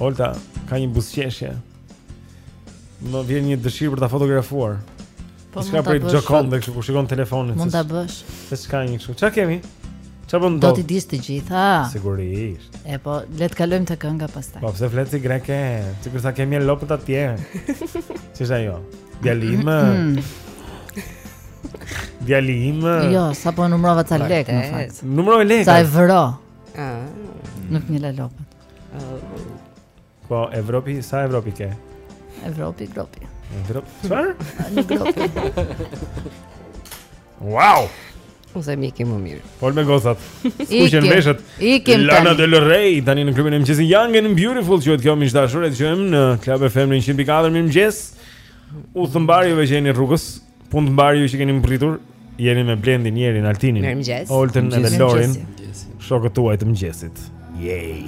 Olta ka një buzëqeshje. Më vjen një dëshirë për ta fotografuar. Po mund ta bësh. Gjokon dhe kështu kur shikon telefonin. Mund ta bësh. Se s'ka një kështu. Çka kemi? Çfarë bën do? Do t'i dish të gjitha. Sigurisht. E po, le të kalojmë te kënga pastaj. Po pse flet si greke? Sikur s'i kemi lopët atje. Ç'është ajo? Djalim. Mm. Djalim. Jo, sapo numrova ca lek në fakt. Numroj lek. Sa e vëro. Ëh. Ah. Nuk njeh lopët. Ëh. Ah. Po, Evropi, sa Evropi ke? Evropi, Evropi. Evropi, çfarë? Evropi. wow! Ose ikim më mirë. Fol me gozat. Skuqen veshët. Ikim tani. Lana Del Rey tani në klubin e mëngjesit Young and Beautiful që kjo miq të dashur e dëgjojmë në Club FM në 104 mirëmëngjes. Udhë të mbarë juve që jeni rrugës. Punë të mbarë ju që keni mbërritur. Jeni me Blendin, Jerin, Altinin, Oltën dhe Lorin. Shokët tuaj të mëngjesit. Yay.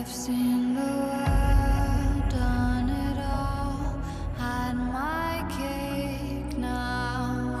I've seen the world done it all had my cake now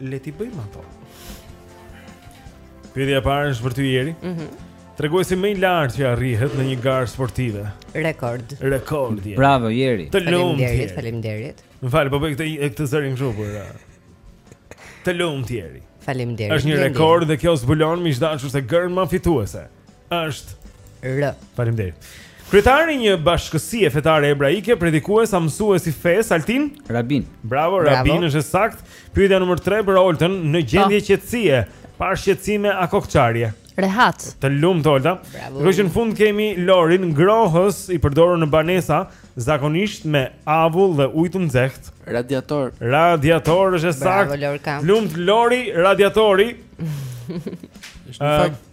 le t'i bëjmë ato. Pyetja e parë është për ty Jeri. Mhm. Mm Treguesi më i lartë që arrihet në një garë sportive. Rekord. Rekord. Jeri. Bravo Jeri. Të lumtë. Faleminderit, faleminderit. Më fal, po bëj këtë këtë zërin këtu por. Të lumtë Jeri. Faleminderit. Është një rekord dhe kjo zbulon miq të dashur se gërma fituese. është R. Faleminderit. Kryetari i një bashkësie fetare hebraike, predikues, mësues i fesë, Altin Rabin. Bravo, Bravo. Rabin është e saktë. Pyetja numër 3 për Oltën, në gjendje, po, qetësie, pa shqetësime a kokçarje. Rehat. Të lumtë Olta. Kështu që në fund kemi Lorin ngrohës i përdorur në banesa, zakonisht me avull dhe ujë të nxehtë. Radiator. Radiator është e saktë. Bravo Lorka. Të lumtë Lori, radiatori. Është në fakt.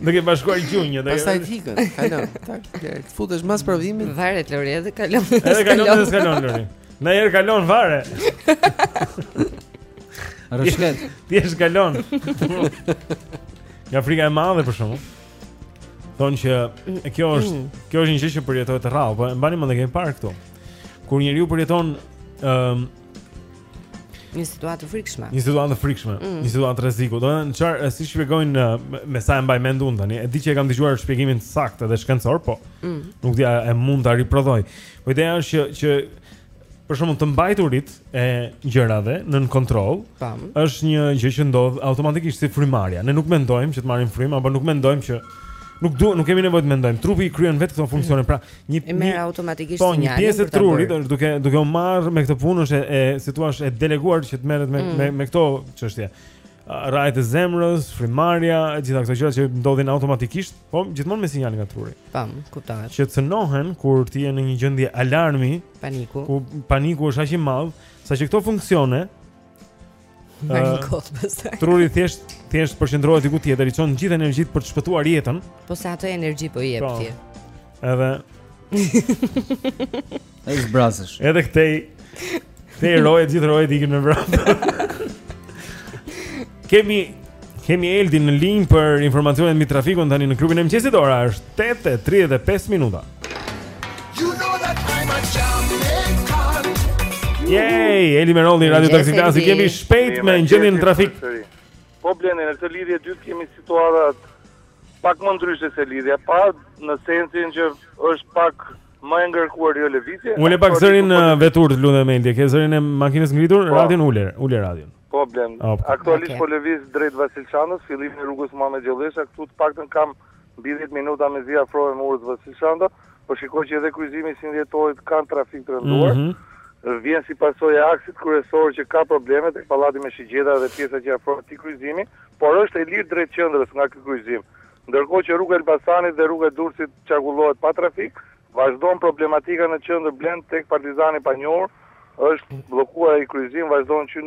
Duke bashkuar gjunjë, do. Pastaj fikën, kalon. Tak, lër. Të futesh mas provimit. Varet Lori edhe kalon. Edhe kalon edhe kalon Lori. Na herë kalon vare. Rëshket. Ti e kalon. Nga frika e madhe për shembull. Thonë që kjo është, mm. kjo është një gjë që përjetohet rrallë, po e mbani mend e kemi parë këtu. Kur njeriu përjeton ëm um, Një situatë e frikshme. Një situatë e frikshme, mm. një situatë rreziku. Do të thotë çfarë si shpjegojnë me sa e mbaj mend unë tani. E di që e kam dëgjuar shpjegimin saktë dhe shkencor, po. Mm. Nuk di a e mund ta riprodhoj. Po ideja është që që për shembull të mbajturit e gjërave nën kontroll, është një gjë që ndodh automatikisht si frymëmarrja. Ne nuk mendojmë që të marrim frymë, apo nuk mendojmë që nuk duhet, nuk kemi nevojë të mendojmë. Trupi i kryen vetë këto funksione. Pra, një e merr automatikisht po, një pjesë e trurit është duke duke u marrë me këtë punë është e si thua është e deleguar që të merret me, mm. me me këto çështje. Rrahjet e zemrës, frymëmarrja, gjitha këto gjëra që ndodhin automatikisht, po gjithmonë me sinjalin nga truri. Po, kuptohet. Që cënohen kur ti je në një gjendje alarmi, paniku. Kur paniku është aq i madh, saqë këto funksione Truri thjesht thjesht përqendrohet diku tjetër, i çon gjithë energjitë për të shpëtuar jetën. Po sa ato energji po i jep po. ti. Edhe Ai zbrazesh. Edhe këtej Te roje, gjithë rojet ikin me vrap Kemi Kemi Eldin në linjë për informacionet mbi trafikun tani në klubin e mëngjesit. Ora është 8:35 minuta. You know that I'm a Jamaican. Yay, Eldi Merolli, Radio Taxi Taxi, kemi shpejt me gjendjen e trafikut. Po Blend në këtë lidhje të dytë kemi situata pak më ndryshe se lidhja parë në sensin që është pak më e ngarkuar kjo lëvizje. Ule pak zërin në veturë, të lutem Eldi, ke zërin e makinës ngritur, po. radion ule, ule radion. Po Blend. Aktualisht po lëviz drejt Vasil Shantos, fillimin e rrugës Muhamet Gjollesha, këtu të paktën kam mbi dhjetë minuta mezi afrohem urës Vasil Shanto. Po shikoj që edhe kryqëzimi i 21 Dhjetorit ka trafik të rënduar. Vjen si pasojë e aksit kryesor që ka probleme tek pallati me shigjeta dhe pjesa që afrohet këtij kryqëzimi, por është e lirë drejt qendrës nga ky kryqëzim. Ndërkohë që rruga e Elbasanit dhe rruga e Durrësit qarkullohet pa trafik, Vazhdon problematika në qendër Blend tek Partizani i Panjohur është bllokuar ai kryqëzim vazhdon që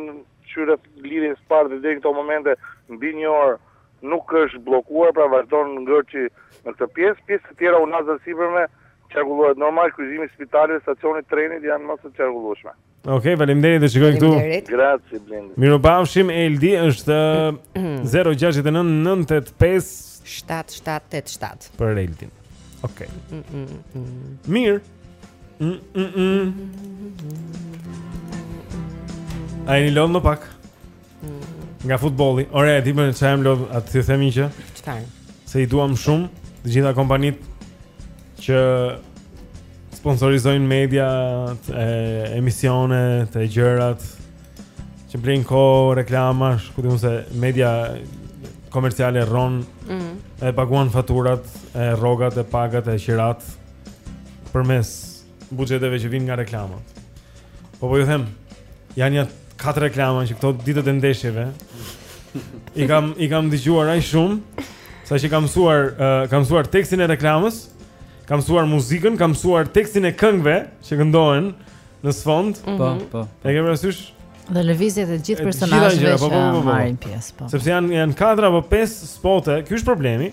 prej lidhjes së parë dhe deri në këto momente mbi një orë nuk është zhbllokuar pra vazhdon ngërçi në këtë pjesë pjesë të tjera unaza e sipërme qarkullohet normal kryqëzimi spitaleve stacionit trenit janë më të qarkullueshme Okej, okay, faleminderit dhe shihemi këtu. Grazie Blendi. Mirupafshim Eldi është 0699857787. Për Eldin. Okej. Okay. Mm, mm, mm, Mirë. Mm, mm, mm. Ai na lodh më pak. Nga futbolli. Ore, ti më çan. Lodhe, a të t'i themi që. Çfarë? Se i duam shumë të gjitha kompanitë që sponsorizojnë mediat, e, emisionet e gjërat që blejnë kohë reklamash, duke ditur se media komerciale rron, mm. e paguan faturat, e rrogat, e pagat, e qiratë përmes buxheteve që vijnë nga reklamat. Po po ju them, janë ja katër reklama që këto ditët e ndeshjeve. I kam i kam dëgjuar aq shumë, saqë kam mësuar, uh, kam mësuar tekstin e reklamës, kam mësuar muzikën, kam mësuar tekstin e këngëve që këndohen në sfond. Mhm. Po, po. E ke parasysh? Dhe lëvizjet e gjithë personazheve po, që po, po, marrin pjesë, po. Sepse janë janë katër apo pesë spote, ky është problemi.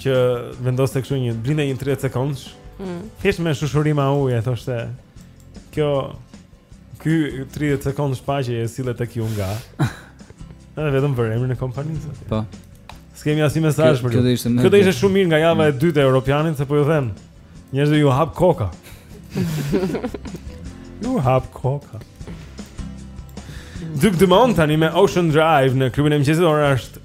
që vendoste kështu një blinte një 30 sekondësh. Mm. Thjesht me shushurima ujë thoshte kjo ky 30 sekondësh paqeje sillet tek ju nga. Edhe vetëm për emrin e kompanisë. Po. S'kemi asnjë mesazh për ju. Kjo do ishte shumë mirë nga java e dytë e europianit se po ju them. Njerëzve iu hap koka. Iu hap koka. Duke Dumont tani me Ocean Drive në klubin e mëngjesit ora është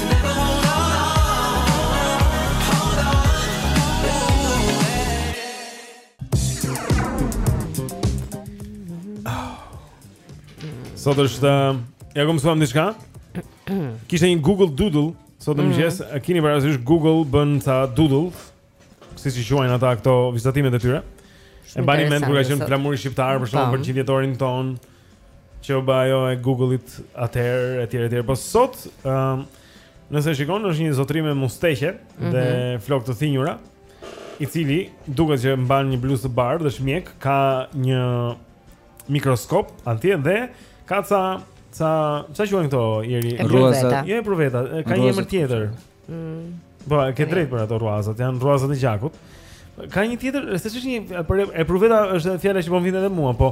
Sot është uh, ja kam mësuar diçka. Kishte një Google Doodle sot në mm. mëngjes. Mm -hmm. Kini parasysh Google bën ca doodles. siç i quajnë ata këto vizatimet e tyre. E mbani mend kur ka qenë flamuri shqiptar për shembull për dhjetorin tonë që u bë ajo e Google-it atëherë etj etj. Po sot, ëm, um, nëse shikon është një zotëri me musteqe mm -hmm. dhe mhm. flokë të thinjura, i cili duket që mban një bluzë të bardhë, është mjek, ka një mikroskop atje dhe ka ca ca ça quhen këto, Jeri, rruazat. Jo, epruveta, ka një emër tjetër. Mm. Po, ke të drejtë për ato rruazat, janë rruazat e gjakut. Ka një tjetër, se ç'është një për epruveta është fjala që po vjen edhe mua, po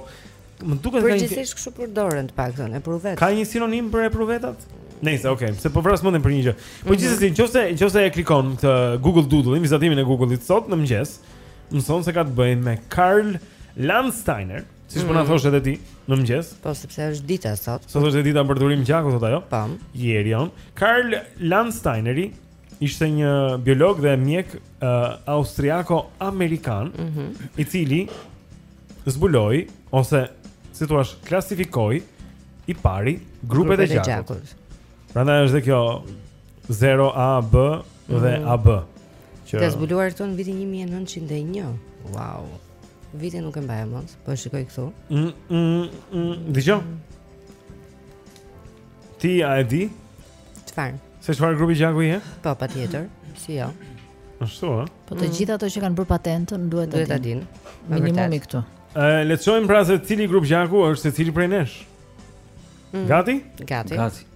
më duket se përgjithsisht kështu përdoren të paktën epruvetë. Ka një sinonim për epruvetat? Nëse, okay, se po vras mendjen për një gjë. Po mhm. gjithsesi, nëse nëse e klikon këtë Google Doodle, vizatimin e Google-it sot në mëngjes, mëson se ka të bëjë me Karl Landsteiner. Siç po na thoshe edhe ti në mëngjes. Po sepse është dita sot. Sot është dita për dhurim gjaku, thotë ajo? Po. Jerion. Karl Landsteineri ishte një biolog dhe mjek uh, austriako-amerikan, mm -hmm. i cili zbuloi ose si thua, klasifikoi i pari grupet e gjakut. gjakut. Prandaj është dhe kjo 0AB dhe mm -hmm. AB. Që... Ka zbuluar këto në vitin 1901. Wow. Vitin nuk e mbaja mos, po e shikoj këtu. Mm, mm, mm, Dijon. Mm. Ti a e di? Çfarë? Se çfarë grupi gjaku je? Po, patjetër. Si jo. Ashtu, a? Po të mm. gjitha ato që kanë bërë patentën duhet të dinë. Duhet ta dinë. Minimumi këtu. Ë, le të shohim pra se cili grup gjaku është secili prej nesh. Mm. Gati? Gati. Gati.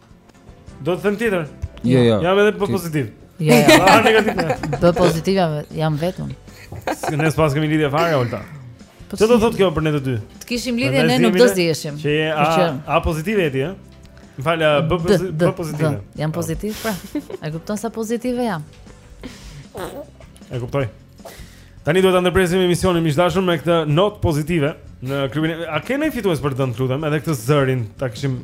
Do të them tjetër. Jo, jo. Jam edhe po pozitiv. Jo, jo. A negativ. B pozitiv jam, jam vetëm. Se ne s'paskemi lidhje fare Olta. Po Çfarë do thotë kjo për ne të dy? Të kishim lidhje ne nuk do ziheshim. Që je a, a pozitive ti, ë? Më fal, B pozitive. Jam pozitiv pra. E kupton sa pozitive jam. E kuptoj. Tani duhet ta ndërpresim emisionin miq të dashur me këtë notë pozitive në klubin. A ke ndonjë fitues për të dhënë të lutem edhe këtë zërin ta kishim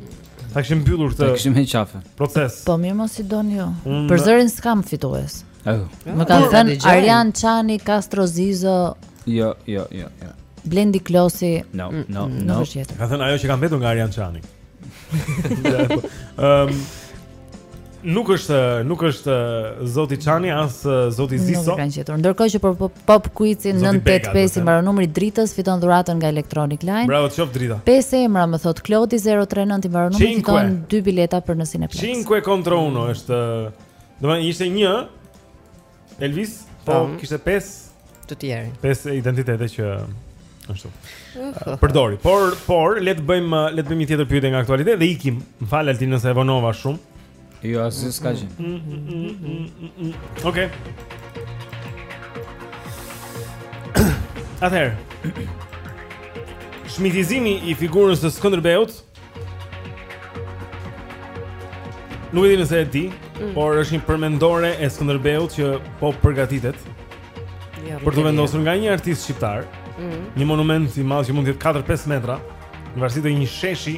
ta kishim mbyllur këtë. Ta kishim heq qafe. Proces. Po mirë mos i doni ju. Mm, për zërin s'kam fitues. Oh. Më kanë thënë Arjan Çani, Kastro Zizo. Jo, jo, jo, jo. Blendi Klosi. No, mm, no, mm. no. Ka thënë ajo që ka mbetur nga Arjan Çani. Ehm Nuk është, nuk është Zoti Çani as Zoti Zizo. Nuk kanë gjetur. Ndërkohë që për Pop Quizin 985 i mbaron numri Dritës fiton dhuratën nga Electronic Line. Bravo, qoftë Drita. Pesë emra më thotë Klodi 039 i mbaron numri fiton dy bileta për në Cineplex. 5 kontra 1 është, domethënë ishte 1 Elvis po Tam. kishte pesë të tjerë. Pesë identitete që ashtu. Përdori. Por por le të bëjmë le të bëjmë një tjetër pyetje nga aktualiteti dhe ikim. M'fal Altin nëse e vonova shumë. Jo, s'ka gjë. Mm, mm, mm, Okej. Atëherë. Shmitizimi i figurës së Skënderbeut Nuk e di nëse e di, mm. por është një përmendore e Skënderbeut që po përgatitet. Ja, për t'u vendosur nga një artist shqiptar, mm. një monument i madh që mund të jetë 4-5 metra, në varësi të një sheshi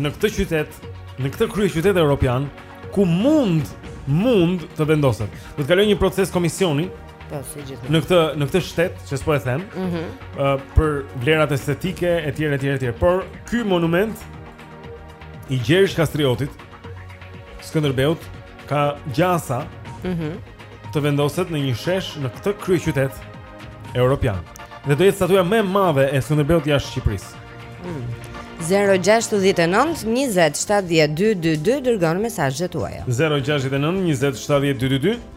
në këtë qytet, në këtë kryeqytet evropian, ku mund mund të vendoset. Do të kalojë një proces komisioni Po, si gjithmonë. Në këtë në këtë shtet, që s'po e them, ëh, mm -hmm. për vlerat estetike etj etj etj. Por ky monument i Gjergj Kastriotit Skënderbeut ka gjasa, ëh, mm -hmm. të vendoset në një shesh në këtë kryeqytet europian. Dhe do jetë statuja më e madhe e Skënderbeut jashtë Shqipërisë. Mm. 069 20 71 222 Dërgoni mesazhet tuaja 069 20 71 222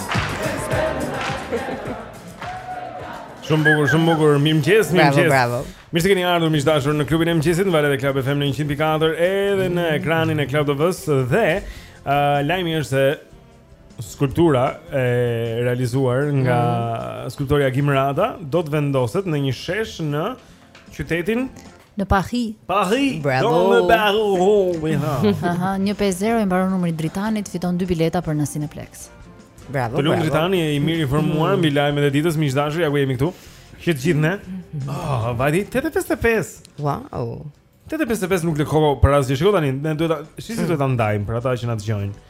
Shumë bukur, shumë bukur. Mirëmëngjes, mirëmëngjes. Bravo, bravo. Mirë se keni ardhur miq të dashur në klubin e mëngjesit, në valët e Club FM në 104 edhe në ekranin e Club TV-s dhe uh, lajmi është se skulptura e realizuar nga mm. skulptori Agim Rada do të vendoset në një shesh në qytetin Në Pahi. Pahi. Bravo. Do me bëhu humbi ha. Aha, 150 i mbaron numri Dritanit, fiton dy bileta për nasin e Plex. Bravo, bravo. Të Dritani i mirë informuar mbi lajmet e ditës, miq të dashur, ja ku jemi këtu. Që të gjithë ne. Ah, vajti 855. Wow. 855 nuk ke kohë për asgjë. Shiko tani, ne duhet ta, si si duhet ta ndajmë për ata që na dëgjojnë.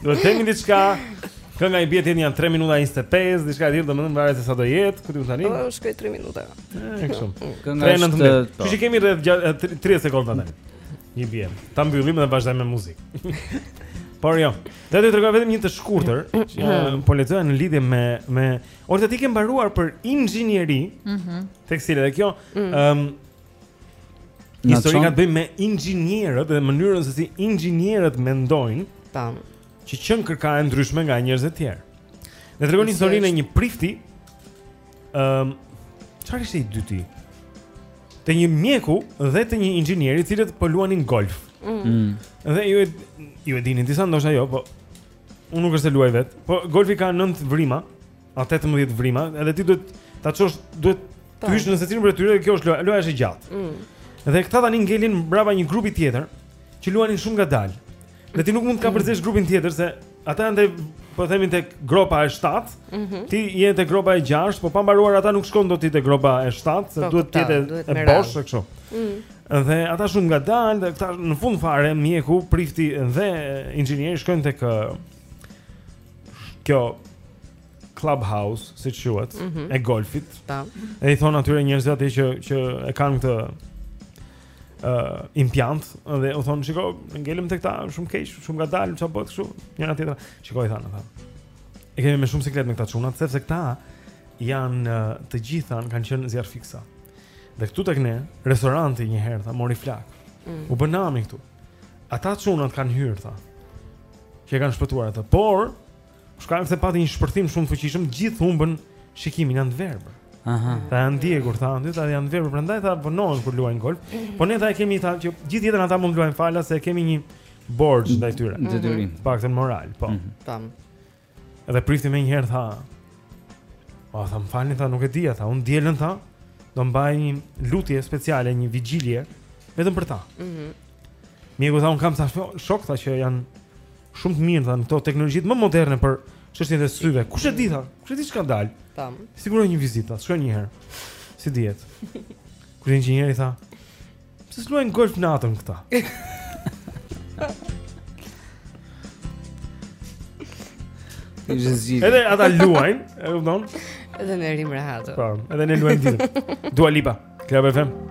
Duhet të themi diçka. Kënga i bie tani janë 3 minuta 25, diçka e tillë, domethënë varet se sa do jetë, ku ti tani? Po, është kë 3 minuta. Ëh, kështu. Kënga është të po. Kështu që kemi rreth 30 sekonda tani. Na i bie. Ta mbyllim dhe vazhdojmë me muzikë. Por jo. Do të tregoj vetëm një të shkurtër, që mm. po lexoja në lidhje me me Orta ti ke mbaruar për inxhinieri. Mhm. Tekstile dhe kjo, mm. ëm Histori ka të bëjë me inxhinierët dhe mënyrën se si inxhinierët mendojnë. Tam. Që qenkërka e ndryshme nga njerëzit e tjerë. Na tregon historinë e një prifti. Ëm, um, çfarë ishte i dyti? Të një mjeku dhe të një inxhinieri, të cilët po luanin golf. Mm. mm. Dhe ju e ju e dini disa ndoshta jo, po unë nuk është se luaj vetë. Po golfi ka 9 vrima. A 18 vrima, edhe ti duhet ta çosh, duhet të hysh në secilën prej tyre, kjo është loja, loja është e gjatë. Mm. Dhe këta tani ngelin mbrapa një grupi tjetër që luanin shumë ngadalë. Dhe ti nuk mund të kapërcesh grupin tjetër se ata janë te po themin tek gropa e 7. Mm -hmm. Ti je te gropa e 6, po pa mbaruar ata nuk shkon dot ti te gropa e 7, se po, duhet të jetë e bosh kështu. Mm. Dhe ata shumë ngadalë, dhe këta në fund fare mjeku prifti dhe inxhinieri shkojnë tek kjo clubhouse, siç quhet, mm -hmm. e golfit. Ta. Po. Dhe i thonë atyre njerëzve aty që, që e kanë këtë uh, impiant, dhe u thonë, shiko, ngelëm te këta, shumë keq, shumë ngadalë, ç'bëhet kështu, njëra tjetra. Shiko, i thanë, thanë. E kemi me shumë siklet me këta çunat, sepse këta janë uh, të gjithë kanë qenë zjarrfikësa. Dhe këtu tek ne, restoranti njëherë, tha, mori flakë. Mm. U bë nami këtu. Ata çunat kanë hyrë tha. Që e kanë shpëtuar atë. Por, për shkak se pati një shpërthim shumë të fuqishëm, gjithë humbën shikimin janë të verbër. Aha. Tha janë djegur tha aty, tha janë të verbër, prandaj tha vonohen kur luajnë golf. Po ne tha e kemi tha që gjithë jetën ata mund të luajnë falas se e kemi një borxh ndaj tyre. Detyrim. Të paktën moral, po. Mhm. Tam. Edhe prifti me njëherë tha O, tha më falni, tha nuk e dija, tha Unë të dielën, tha Do mbaj një lutje speciale, një vigjilje Vetëm për ta mm -hmm. Mjeku tha, unë kam ca shokë, tha që janë Shumë të mirë, tha, në këto teknologjitë më moderne për çështjen e syve Kush e di, tha, kush e di çka ka dalë T'u siguroj një vizitë, shkoj njëherë S'i dihet Kurse inxhinieri, tha Pse s'luajnë golf natën këta? Edhe ata luajnë, e kupton? Edhe ne rrimë rehat. Po, edhe ne luajmë ditën. Dua Lipa, Club FM.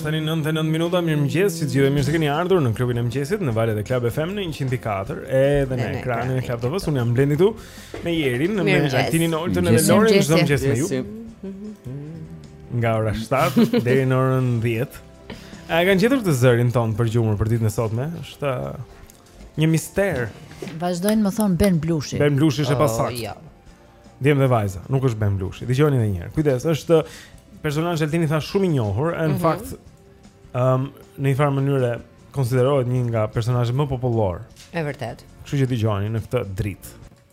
është tani 9 e 9 minuta, mirëmëngjes, të gjithëve dhe mirë se keni ardhur në klubin e mëngjesit, në valët e Club FM në 104, edhe në ekranin e Club TV-së, unë jam Blendi këtu, me Jerin, me Altinin, Oltën e Lorin, çdo mëngjes me ju. Nga ora 7 deri në orën 10. A e kanë gjetur këtë zërin tonë për gjurmuar për ditën e sotme? Është një mister. Vazhdojnë më thonë Ben Blushi. Ben Blushi është e oh, pasaktë. Oh, ja. Djem dhe vajza, nuk është Ben Blushi. Dgjoni edhe një herë. Kujdes, është personazh Altini tha shumë i njohur, në mm -hmm. fakt ëm um, në një farë mënyre konsiderohet një nga personazhet më popullorë. Është vërtet. Kështu që dëgjoni në këtë dritë.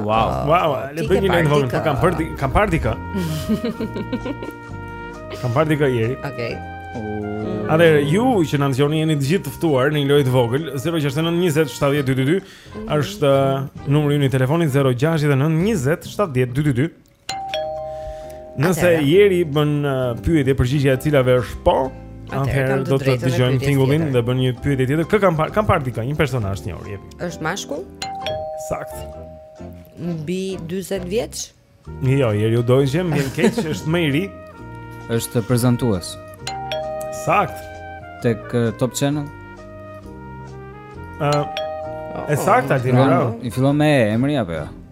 Wow, wow, le të bëjmë një lojë të vogël, po kam parë, kam parë dikë. Kam parë dikë Jeri. Okej. Atëherë ju që na dëgjoni jeni të gjithë të ftuar në një lojë të vogël 069-2722 është uh, numri ynë i telefonit 069-2722 Nëse Jeri bën pyetje përgjigja e cilave është po, atëherë do të dëgjojmë tingullin dhe bën një pyetje tjetër. Kë kam parë? Kam parë dikë, një personazh të njohur. Është mashkull? Saktë. Mbi 40 vjeç? Jo, Jeri u dogje, më vjen keq, është më i ri. Është prezantues. Saktë. Tek eh, Top Channel? Ëh. Uh, e saktë aty, bravo. I fillon me M emri apo jo?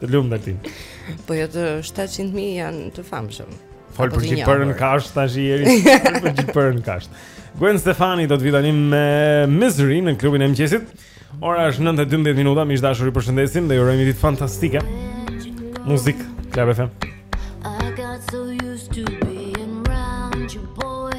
Të lumë dhe ti Po jo të 700.000 janë të famshëm Falë për që përën kashtë të ashtë Jeri Falë për që përën kashtë Gwen Stefani do të vijë tani me Misery në klubin e mëngjesit Ora është 9.12 minuta, miq të dashur ju përshëndesim dhe ju urojmë një ditë fantastike Muzikë, Club FM I got so used to being around you boy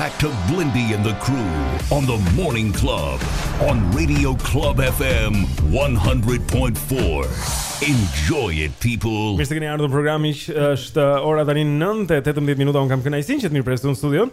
back to Blindy and the crew on the Morning Club on Radio Club FM 100.4. Enjoy it people. Mirë se keni ardhur në program. Është uh, ora tani 9:18 minuta. Unë kam kënaqësinë që të mirëpres në studion.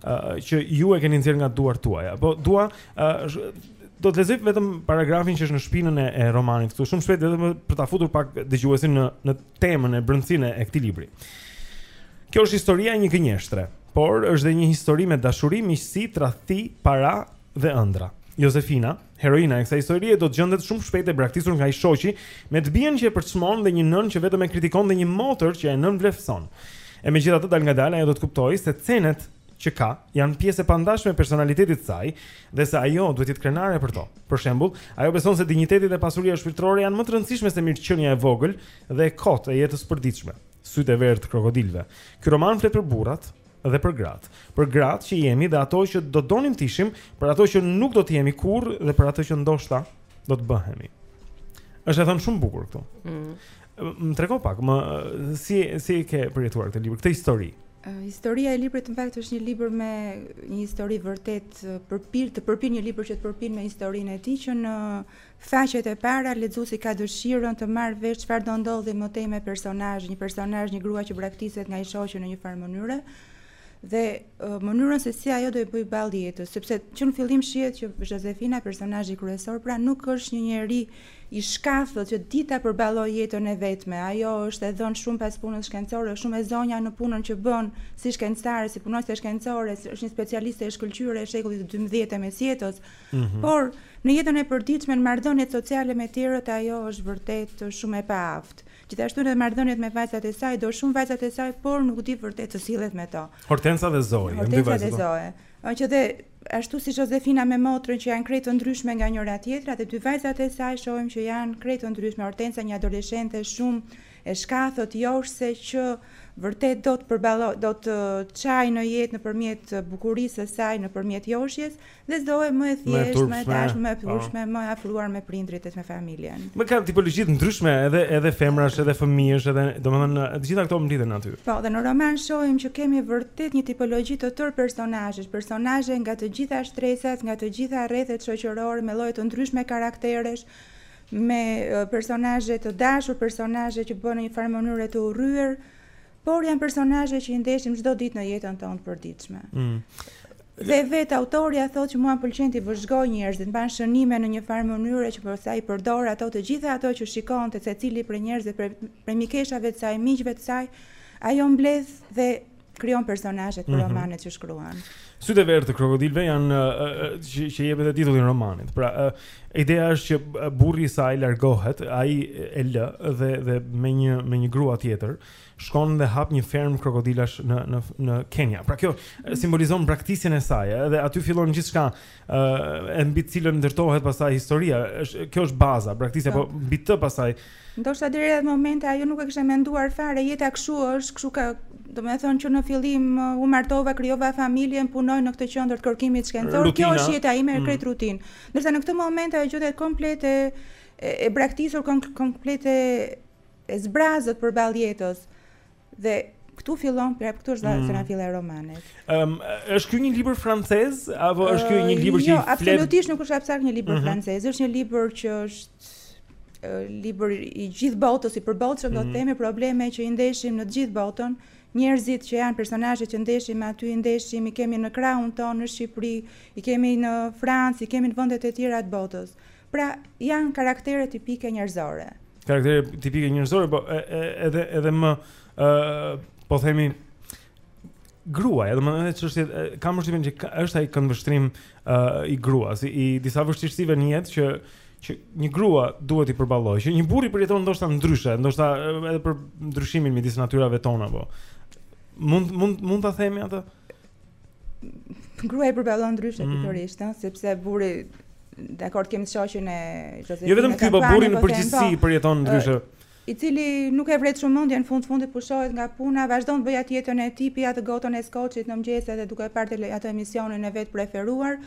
uh, që ju e keni nxjerr nga duart tuaja. Po dua uh, do të lexoj vetëm paragrafin që është në shpinën e, e romanit këtu. Shumë shpejt vetëm për ta futur pak dëgjuesin në në temën e brendësinë e këtij libri. Kjo është historia e një gënjeshtre, por është dhe një histori me dashuri, miqësi, tradhti, para dhe ëndra. Josefina, Heroina e kësaj historie do të gjendet shumë shpejt e braktisur nga i shoqi, me të bijën që e përçmon dhe një nënë që vetëm e kritikon dhe një motër që e nënvleftëson. E megjithatë dalëngadalë ajo do të kuptojë se cenet që ka janë pjesë e pandashme e personalitetit të saj dhe se ajo duhet të jetë krenare për to. Për shembull, ajo beson se dinjiteti dhe pasuria shpirtërore janë më të rëndësishme se mirëqenia e vogël dhe e kotë e jetës së përditshme. Sytë e verdhë të krokodilëve. Ky roman flet për burrat, dhe për gratë. Për gratë që jemi dhe ato që do të donim të ishim, për ato që nuk do të jemi kurrë dhe për ato që ndoshta do të bëhemi. Është e thënë shumë bukur këtu. Mm. Më trego pak, më si, si e ke përjetuar këtë libër, këtë histori? Uh, historia e librit në fakt është një libër me një histori vërtet përpir të përpir një libër që të përpir me historinë e tij që në Faqet e para, lexuesi ka dëshirën të marrë vesh çfarë do ndodhë më tej me personazhin, një personazh, një grua që braktiset nga i shoqi në një farë mënyre dhe uh, mënyrën se si ajo do i bëjë ballë jetës, sepse që në fillim shihet që Josefina, personazhi kryesor, pra nuk është një njeri i shkathët që di ta përballojë jetën e vetme. Ajo është e dhënë shumë pas punës shkencore, është shumë e zonja në punën që bën si shkencëtare, si punonjëse shkencore, është një specialiste e shkëlqyer e shekullit të 12 të mesjetës. Por, në jetën e përditshme, në marrëdhëniet sociale me të tjerët ajo është vërtet shumë e paaftë. Gjithashtu në marrëdhëniet me vajzat e saj, i do shumë vajzat e saj, por nuk di vërtet të sillet me to. Hortensa dhe Zoe, janë dy vajzat. Hortensa dhe Zoe. Ëh, që dhe ashtu si Josefina me motrën që janë krejt të ndryshme nga njëra tjetra dhe dy vajzat e saj shohim që janë krejt të ndryshme. Hortensa një adoleshente shumë e shkathët, joshëse që vërtet do të përballojë, do të çajë në jetë nëpërmjet bukurisë së saj, nëpërmjet joshjes, Dhe Zoe më e thjeshtë, më e dashur, më e po. plushme, më e afruar me prindrit e me familjen. Kanë tipologji të ndryshme, edhe edhe femrash, edhe fëmijësh, edhe domethënë të gjitha këto mblidhen aty. Po, dhe në roman shohim që kemi vërtet një tipologji të tërë personazhesh, personazhe nga të gjitha shtresat, nga të gjitha rrethet shoqërore, me lloje të ndryshme karakteresh, me personazhe të dashur, personazhe që bëhen në një farë mënyre të urryer, Por janë personazhe që i ndeshim çdo ditë në jetën tonë të përditshme. Mm. Dhe vetë autorja thotë që mua më pëlqen të vëzhgoj njerëzit, mban shënime në një farë mënyre që pastaj i përdor ato të gjitha ato që shikon te secili prej njerëzve prej, prej mikeshave të saj, miqve të saj, ajo mbledh dhe krijon personazhet për mm -hmm. romanet që shkruan. Sytë e verdhë të krokodilëve janë uh, që, që jep edhe titullin romanit. Pra, uh, Ideja është që uh, burri i saj largohet, ai e lë dhe dhe me një me një grua tjetër shkon dhe hap një fermë krokodilash në në në Kenya. Pra kjo uh, simbolizon braktisjen e saj, eh, edhe aty fillon gjithçka ë uh, e mbi të cilën ndërtohet pastaj historia. Është kjo është baza, braktisja, po mbi të pastaj Ndoshta deri atë moment ajo nuk e kishte menduar fare, jeta kështu është, kështu kam, domethënë që në fillim uh, u martova, krijova familjen, punoj në këtë qendër të kërkimit shkencor. Kjo është jeta ime e mm. krejt rutinë. Ndërsa në këtë moment ajo gjendet komplet e e braktisur komplet e e zbrazët përballë jetës. Dhe këtu fillon pra këtu është mm. zanafilla e romanit. Ëm um, është ky një libër francez apo është ky një libër uh, që jo, i flet? Jo, absolutisht nuk është abstrakt një libër uh mhm. -huh. francez, është një libër që është libër i gjithë botës i përbotshëm mm. do të mhm. thotë probleme që i ndeshim në të gjithë botën Njerëzit që janë personazhe që ndeshim me aty i ndeshim, i kemi në krahun tonë në Shqipëri, i kemi në Francë, i kemi në vendet e tjera të botës. Pra, janë karaktere tipike njerëzore. Karaktere tipike njerëzore, po edhe edhe më ë po themi gruaja, domethënë edhe çështjet kam përshtypjen që është ai këndvështrim uh, i gruas, i, i disa vështirësive në jetë që që një grua duhet t'i përballojë, që një burrë i përjeton ndoshta ndryshe, ndoshta edhe për ndryshimin midis natyrave tona po. Mund mund mund ta themi atë? Gruaja i përballon ndryshe mm. pikërisht, ëh, sepse burri dakord kemi të shoqin e Josefinës. Jo vetëm ky, po burri në përgjithësi i përjeton ndryshe. i cili nuk e vret shumë mendjen, në fund të fundit pushohet nga puna, vazhdon të bëjë atë jetën e tij, pi atë gotën e skoçit në mëngjes edhe duke parë tele, atë emisionin e vet të preferuar,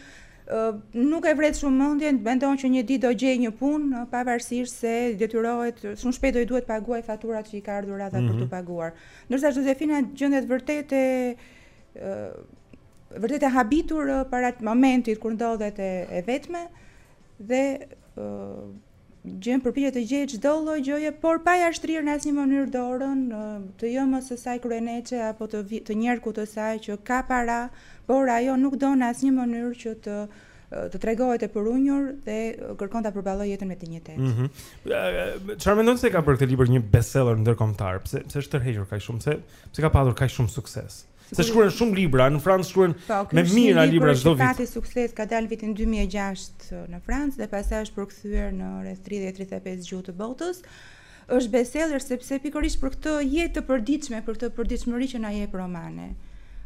ë nuk e vret shumë mendjen, mendon që një ditë do gjejë një punë, pavarësisht se detyrohet, shumë shpejt do i duhet të paguajë faturat që i ka ardhur radha mm -hmm. për mhm. të paguar. Ndërsa Josefina gjendet vërtet e vërtet e habitur para momentit kur ndodhet e, e vetme dhe Gjen përpiqet të gjejë çdo lloj gjëje, por pa ia shtrirë në asnjë mënyrë dorën të ëmës së saj kryeneçe apo të të njerkut të saj që ka para, por ajo nuk do në asnjë mënyrë që të të tregohet e përunjur dhe kërkon ta përballojë jetën me dinjitet. Ëh. Mm Çfarë mendon se e ka bërë këtë libër një bestseller ndërkombëtar? Pse pse është tërhequr kaq shumë? Pse pse ka patur kaq shumë sukses? Se shkruan shumë libra, në Francë shkruan po, me mijëra libra çdo vit. Pati sukses ka dalë në vitin 2006 në Francë dhe pastaj është përkthyer në rreth 30-35 gjuhë të botës. Është bestseller sepse pikërisht për këtë jetë të përditshme, për këtë përditshmëri që na jep romani.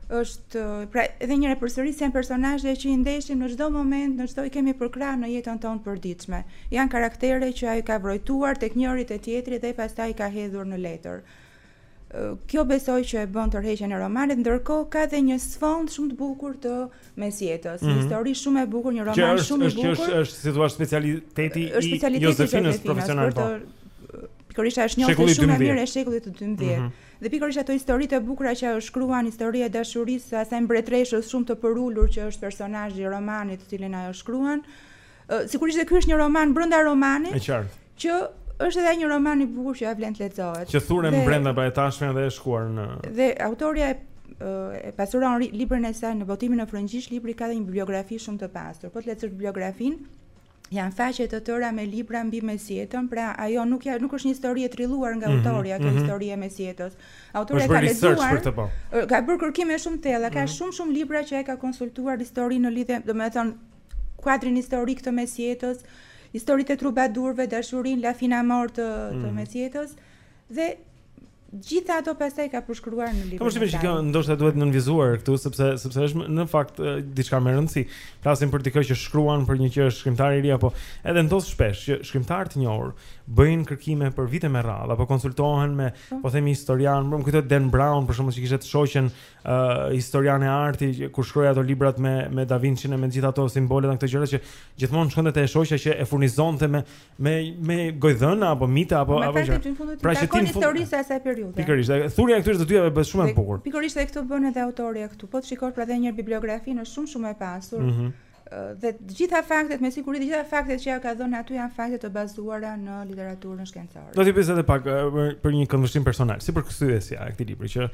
Është pra edhe një herë e përsëris janë personazhe që i ndeshim në çdo moment, në çdo i kemi përkrah në jetën tonë të përditshme. Janë karaktere që ai ka vrojtuar tek njëri te tjetri dhe pastaj i ka hedhur në letër. Kjo besoj që e bën tërheqjen e romanit, ndërkohë ka dhe një sfond shumë të bukur të mesjetës, mm -hmm. një histori shumë e bukur, një roman është, shumë i bukur. Është është si thua specialiteti i Josefinës profesional po. Pikërisht ajo është një historiane shumë e mirë e shekullit të 12. Mm -hmm. Dhe pikërisht ato historitë e bukura që ajo shkruan, historia e dashurisë së asaj mbretreshës shumë të përulur që është personazhi i romanit, të cilin ajo shkruan, Sigurisht dhe ky është një roman brenda romanit. E qartë. Që është edhe një roman i bukur që ja vlen të lexohet. Që thurem dhe, brenda pra e tashme dhe e shkuar në Dhe autorja e e pasuron librin e saj në botimin në frëngjisht, libri ka dhe një bibliografi shumë të pasur. Po të lexosh bibliografinë, janë faqe të tëra me libra mbi mesjetën, pra ajo nuk ja nuk është një histori e trilluar nga mhm, autorja, mm -hmm. kjo mhm. histori e mesjetës. Autorja ka lexuar, po. ka bërë kërkime shumë të thella, ka mm -hmm. shumë shumë libra që ajo ka konsultuar historinë në lidhje, domethënë kuadrin historik të mesjetës, historitë e trubadurëve, dashurinë, la fin amor të, të mm. mesjetës, dhe gjitha ato pastaj ka përshkruar në librin. Kështu që kjo ndoshta duhet nënvizuar këtu sepse sepse është në fakt diçka me rëndësi. Flasim për dikë që shkruan për një që është shkrimtar i ri apo edhe ndodh shpesh që shkrimtarë të njohur bëjnë kërkime për vite me radhë apo konsultohen me po, po themi historianë, më kujtohet Dan Brown për shkak se kishte të shoqen uh, historiane arti kur shkroi ato librat me me Da Vinçin e me gjithë ato simbole dhe këto gjëra që gjithmonë shkonte te shoqja që e furnizonte me me me gojdhëna apo mite apo apo gjëra. Pra që të historisë së asaj periudhe. Pikërisht, thurja e këtyre të dyjave bëhet shumë e bukur. Pikërisht edhe këto bën edhe autorja këtu. Po të shikosh pra edhe një bibliografinë shumë shumë e pasur. Mm -hmm. dhe të gjitha faktet me siguri të gjitha faktet që ajo ka dhënë aty janë fakte të bazuara në literaturën shkencore. Do t'ju pyes edhe pak për një këndvështrim personal, si përkthyesja e këtij libri që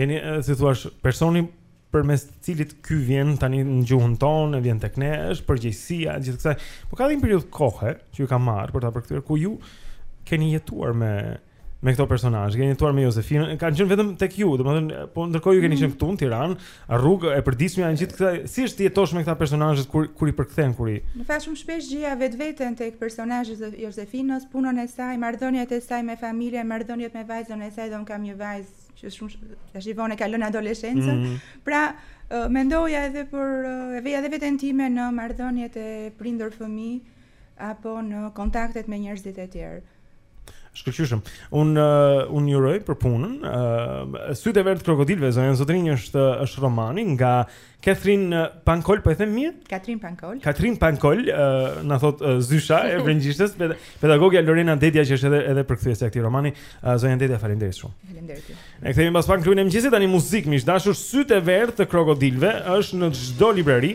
jeni si thua personi përmes të cilit ky vjen tani në gjuhën tonë, vjen tek ne, është përgjegjësi e gjithë kësaj. Po ka një periudhë kohe që ju ka marrë për ta përkthyer ku ju keni jetuar me me këto personazhe. Keni jetuar me Jozefinën, kanë qenë vetëm tek ju, domethënë, po ndërkohë ju keni mm. qenë këtu në Tiranë, rrugë e përditshme janë gjithë këta. Si është të jetosh me këta personazhe kur kur i përkthen kur i? Në fakt shumë shpesh gjeja vetveten tek personazhi i Jozefinës, punën e saj, marrëdhëniet e saj me familjen, marrëdhëniet me vajzën e saj, don kam një vajzë që shumë tashi vonë kalon adoleshencën. Mm -hmm. Pra, mendoja edhe për e veja edhe veten time në marrëdhëniet prindër fëmijë. apo në kontaktet me njerëzit e tjerë. Shkëlqyshëm. Un uh, un ju uroj për punën. Uh, Sytë e verdhë të krokodilëve zonja e zotërinj është është romani nga Catherine Pankol, po e them mirë? Katrin Pankol. Katrin Pankol, uh, na thot uh, zysha e frëngjishtes, ped pedagogja Lorena Dedja që është edhe edhe përkthyesja e këtij romani. Uh, zonja Dedja, faleminderit shumë. Faleminderit. Ne kthehemi pas pak në klubin e mëngjesit tani muzikë miq të dashur Sytë e verdhë të krokodilëve është në çdo librari.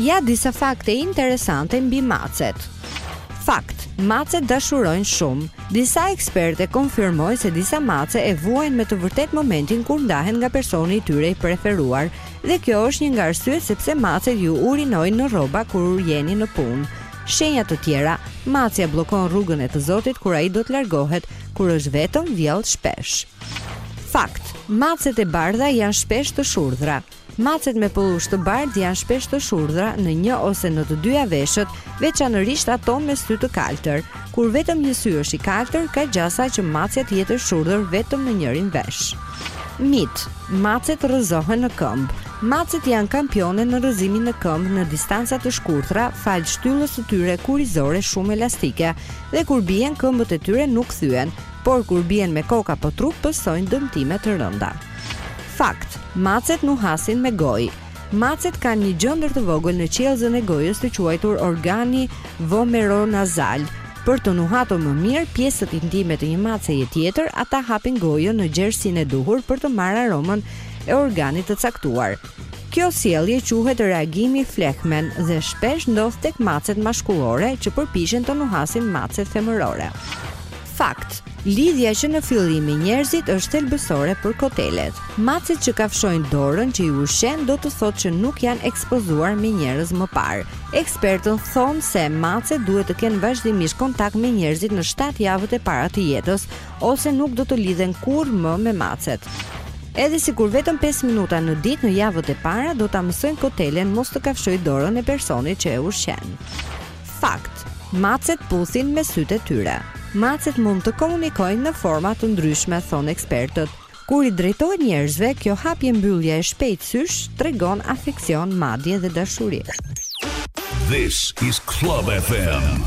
Ja disa fakte interesante mbi macet. Fakt, macet dashurojnë shumë. Disa ekspertë konfirmojnë se disa mace e vuajnë me të vërtetë momentin kur ndahen nga personi i tyre i preferuar, dhe kjo është një nga arsyet sepse macet ju urinojnë në rroba kur jeni në punë. Shenja të tjera, macja bllokon rrugën e të zotit kur ai do të largohet, kur është vetëm vjell shpesh. Fakt, macet e bardha janë shpesh të shurdhra. Macet me pëllush të bardhë janë shpesh të shurdhra në një ose në të dyja veshët, veçanërisht ato me sy të kaltër. Kur vetëm një sy është i kaltër, ka gjasa që macja të jetë e shurdhër vetëm në njërin vesh. Mit, macet rrëzohen në këmbë. Macet janë kampione në rrëzimin në këmbë në distanca të shkurtra, falë shtyllës së tyre kurrizore shumë elastike, dhe kur bien këmbët e tyre nuk thyhen, por kur bien me kokë apo trup pësojnë dëmtime të rënda. Fakt, Macet nuhasin me gojë. Macet kanë një gjëndër të vogël në qiellzën e gojës të quajtur organi vomeronazal. Për të nuhatur më mirë pjesët intime të një maceje tjetër, ata hapin gojën në gjerësinë e duhur për të marrë aromën e organit të caktuar. Kjo sjellje quhet reagimi Flehmen dhe shpesh ndodh tek macet mashkullore që përpiqen të nuhasin macet femërore. Fakt, Lidhja që në fillim me njerëzit është thelbësore për kotelet. Macet që kafshojnë dorën që i ushqen do të thotë që nuk janë ekspozuar me njerëz më parë. Ekspertët thonë se macet duhet të kenë vazhdimisht kontakt me njerëzit në 7 javët e para të jetës ose nuk do të lidhen kurrë më me macet. Edhe sikur vetëm 5 minuta në ditë në javët e para do ta mësojnë kotelen mos të kafshojë dorën e personit që e ushqen. Fakt, Macet puthin me sytë e tyre. Macet mund të komunikojnë në forma të ndryshme, thonë ekspertët. Kur i drejtohet njerëzve, kjo hapje-mbyllje e shpejtë sysh tregon afeksion, madje dhe dashuri. This is Club FM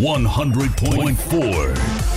100.4.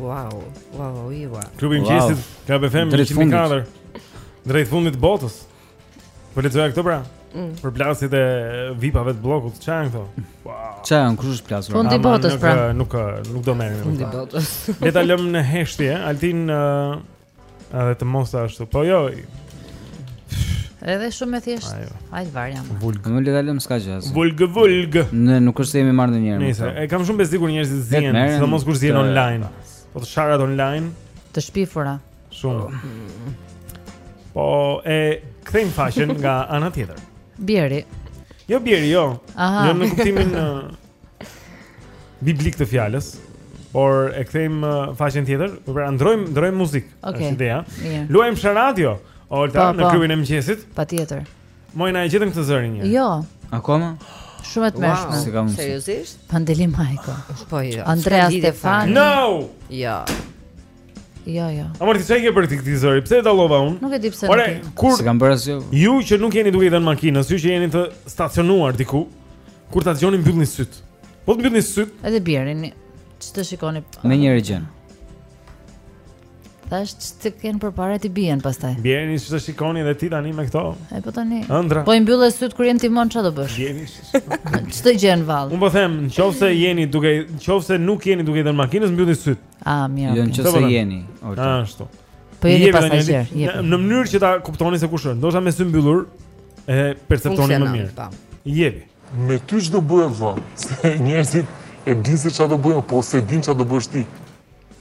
Wow, wow, wow, wow. Klubi i Mëngjesit, wow. Club FM 104. Drejt fundit të botës. Po lexoja këto pra. Mm. Përplasjet e VIP-ave të bllokut, çfarë janë këto? Wow. Çfarë janë kush është plasur? Fundi i botës pra. Nuk nuk do merrem. Fundi i botës. Le ta lëmë në heshtje, Altin Edhe të mos ashtu. Po jo. Edhe shumë e thjeshtë. Hajt varja. Vulg. Më le ta lëmë s'ka gjë. Vulg vulg. Ne nuk është se jemi marrë ndonjëherë. Nejse e kam shumë bezdi kur njerëzit zihen, sidomos kur zihen online. Po të sharat online. Të shpifura. Shumë. Po e kthejmë faqen nga ana tjetër. Bjeri. Jo bjeri, jo. Aha. Jo në kuptimin biblik të fjalës, por e kthejmë uh, faqen tjetër, pra ndrojmë ndrojmë muzikë. Okay. Është ideja. Yeah. Luajmë Sharadio, Olta, po, në po. klubin e mëngjesit. Patjetër. Moj na e gjetën këtë zërin një. Jo. Akoma? Shumë të mëshme. Wow, si Seriozisht? Pandeli Majko. Po jo. Andrea Stefani. No! Jo. Jo, jo. A mund të them një për këtë këtë zëri? Pse e dallova unë? Nuk e di pse. Ore, kur s'kam bërë asgjë. Ju që nuk jeni duke i dhënë makinës, ju që jeni të stacionuar diku, kur ta dëgjoni mbyllni sytë. Po të mbyllni sytë. Edhe bjerini. Ç'të shikoni? Me një regjën. Tash ç'të kenë përpara t'i bien pastaj. Bjerini ç'të shikoni edhe ti tani me këto? E po tani. Ëndra. Po i mbylle sytë kur je në timon ç'a do bësh? Bierin. Ç'të gjen vallë? Unë po them, nëse jeni duke, nëse nuk jeni duke i dhënë makinës, mbyllni sytë. Ah, mirë. Jo, nëse okay. jeni. Olta. Ah, ashtu. Po jeni pasagjer, jepni. Në mënyrë që ta kuptoni se kush është, ndoshta me sy mbyllur e perceptoni më mirë. Po. Jepi. Me ty ç'do bëhet vallë, se njerëzit e dinë se çfarë do bëjmë, po s'e dinë çfarë do bësh ti.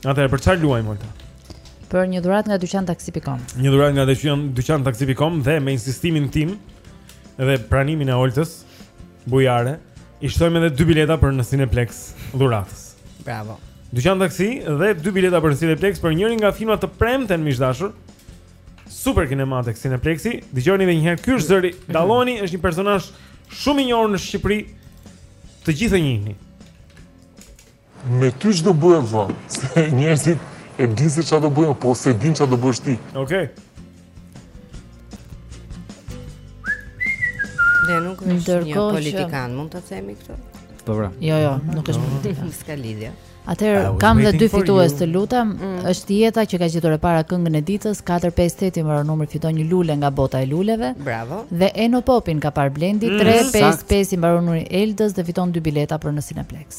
Atëherë për çfarë luajmë Olta? Për një dhuratë nga dyqan taksi.com. Një dhuratë nga dyqan dyqan taksi.com dhe me insistimin tim dhe pranimin e Oltës, Bujare. I shtojmë edhe dy bileta për në Cineplex dhuratës. Bravo. Dyqan taksi dhe dy bileta për në Cineplex për njërin nga filmat të premten miq dashur. Super kinema tek Cineplexi. Dëgjoni edhe një herë ky është zëri. Dalloni është një personazh shumë i njohur në Shqipëri. Të gjithë e njihni. Me ty ç'do bëhet vallë, se njerëzit e dinë se ça do bëjmë, po s'e dinë ça do bësh ti. Okej. Dhe nuk është një politikan, mund të themi këtë? Po pra. Jo, jo, nuk është politikan. S'ka lidhje. Atëherë ah, kam dhe dy fitues të lutem. Mm. Është Jeta që ka gjetur e para këngën e ditës 458 i mbaron numri fiton një lule nga bota e luleve. Bravo. Dhe Eno Popin ka parë Blendi 355 mm. i mbaron numri Eldës dhe fiton dy bileta për në Cineplex.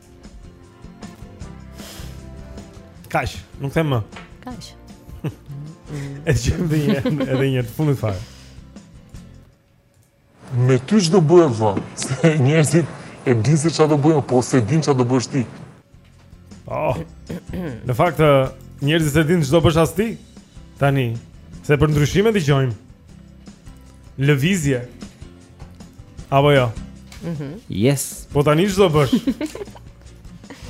Kaq, nuk them më. Kaq. E dëgjojmë dhe një, edhe një të fundit fare. Me ty ç'do bëhet vallë, se njerëzit e dinë se ça do bëjmë, po s'e dinë ça do bësh ti. Oh, në fakt, njerëzit s'e dinë ç'do bësh as ti, tani, se për ndryshime dëgjojmë. Lëvizje. Apo jo. Mhm. Mm yes. Po tani ç'do bësh?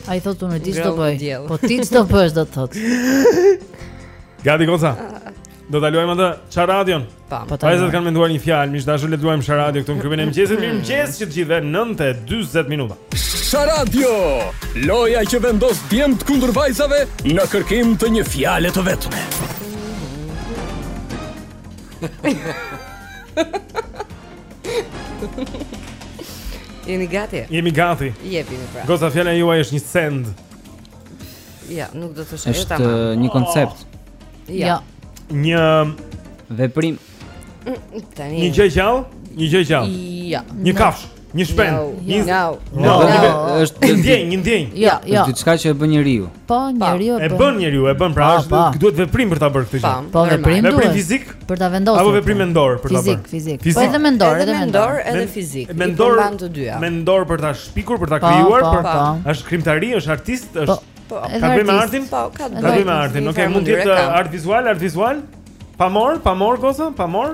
Ai thotë unë di ç'do bëj. Po ti ç'do bësh do të thotë. Gati goza. Do ta luajmë atë ça radion. Po. Po ta. Vajzat kanë menduar një fjalë, miq të dashur le të luajmë ça radio këtu në klubin e mëngjesit. Mirëmëngjesi të gjithëve 9:40 minuta. Ça radio. Loja që vendos djemtë kundër vajzave në kërkim të një fjale të vetme. Jemi gati. Jemi gati. Jepini pra. Goza fjala juaj është një send. Ja, nuk do të thosh ajo tamam. Është një koncept. Ja. Një veprim. Tani. Një gjë gjallë, një gjë gjallë. Ja. Një kafshë. Një shpend. Një no. No. Është një ndjenjë, një ndjenjë. Jo, jo. Është diçka që e bën njeriu. Po, njeriu e bën. E bën njeriu, e bën pra, është duhet veprim për ta bërë këtë gjë. Po, veprim duhet. Veprim fizik? Për ta vendosur. Apo veprim mendor për ta bërë. Fizik, fizik. Po edhe mendor, edhe mendor, edhe fizik. Mendor mban të dyja. Mendor për ta shpikur, për ta krijuar, për ta. Është krijimtari, është artist, po, është Po, ka të bëjë me artin? Po, ka të bëjë me artin. Okej, mund të jetë art vizual, art vizual? Pa mor, pa mor goza, pa mor.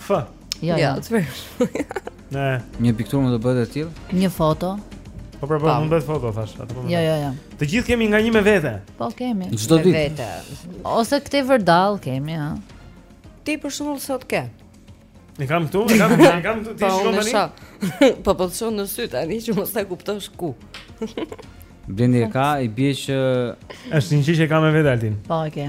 F. Jo, jo. Ne. Një pikturë mund të bëhet e tillë? Një foto. Po pra, po mund bëhet foto thash, atë po. Jo, jo, jo. Të gjithë kemi nga një me vete. Po kemi. Çdo ditë. Vete. Ose këtë vërdallë kemi, ha. Ti për shembull sot ke. Unë e kam këtu, unë e kam, unë e kam këtu, ti shkon tani. Po po të shon në sy tani që mos ta kuptosh ku. Blendi e ka, i bie që është një gjë që ka me vete Altin. Po, e ke.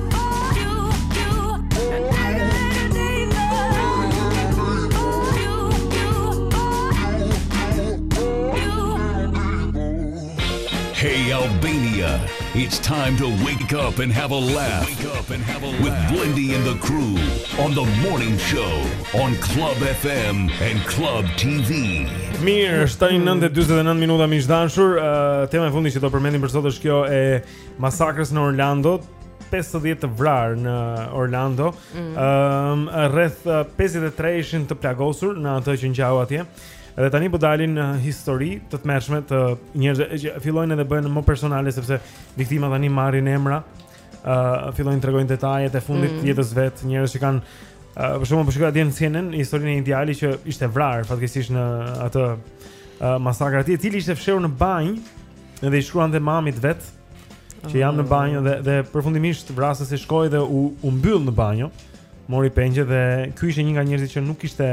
It's time to wake up and have a laugh. Wake up and have a laugh. With Blendi and the crew on the morning show on Club FM and Club TV. Mirë, është tani 9:49 minuta miq të dashur. Uh, tema e fundit që do përmendim për sot është kjo e masakrës në Orlando, 50 të vrarë në Orlando. Ëm mm -hmm. uh, rreth 53 uh, ishin të plagosur në atë që ngjau atje. Dhe tani po dalin uh, histori të tmerrshme të njerëzve që fillojnë edhe bëhen më personale sepse viktimat tani marrin emra, ë uh, fillojnë tregojnë detajet e fundit mm. të jetës vet, njerëz që kanë uh, për shembull po shikoja atje në CNN historinë e një djali që ishte vrarë fatkeqësisht në atë uh, masakër atje, i cili ishte fshehur në banjë. Edhe i shkruante mamit vet që jam në ah. banjo dhe dhe përfundimisht vrasësi shkoi dhe u u mbyll në banjo. Mori pengje dhe ky ishte një nga njerëzit që nuk kishte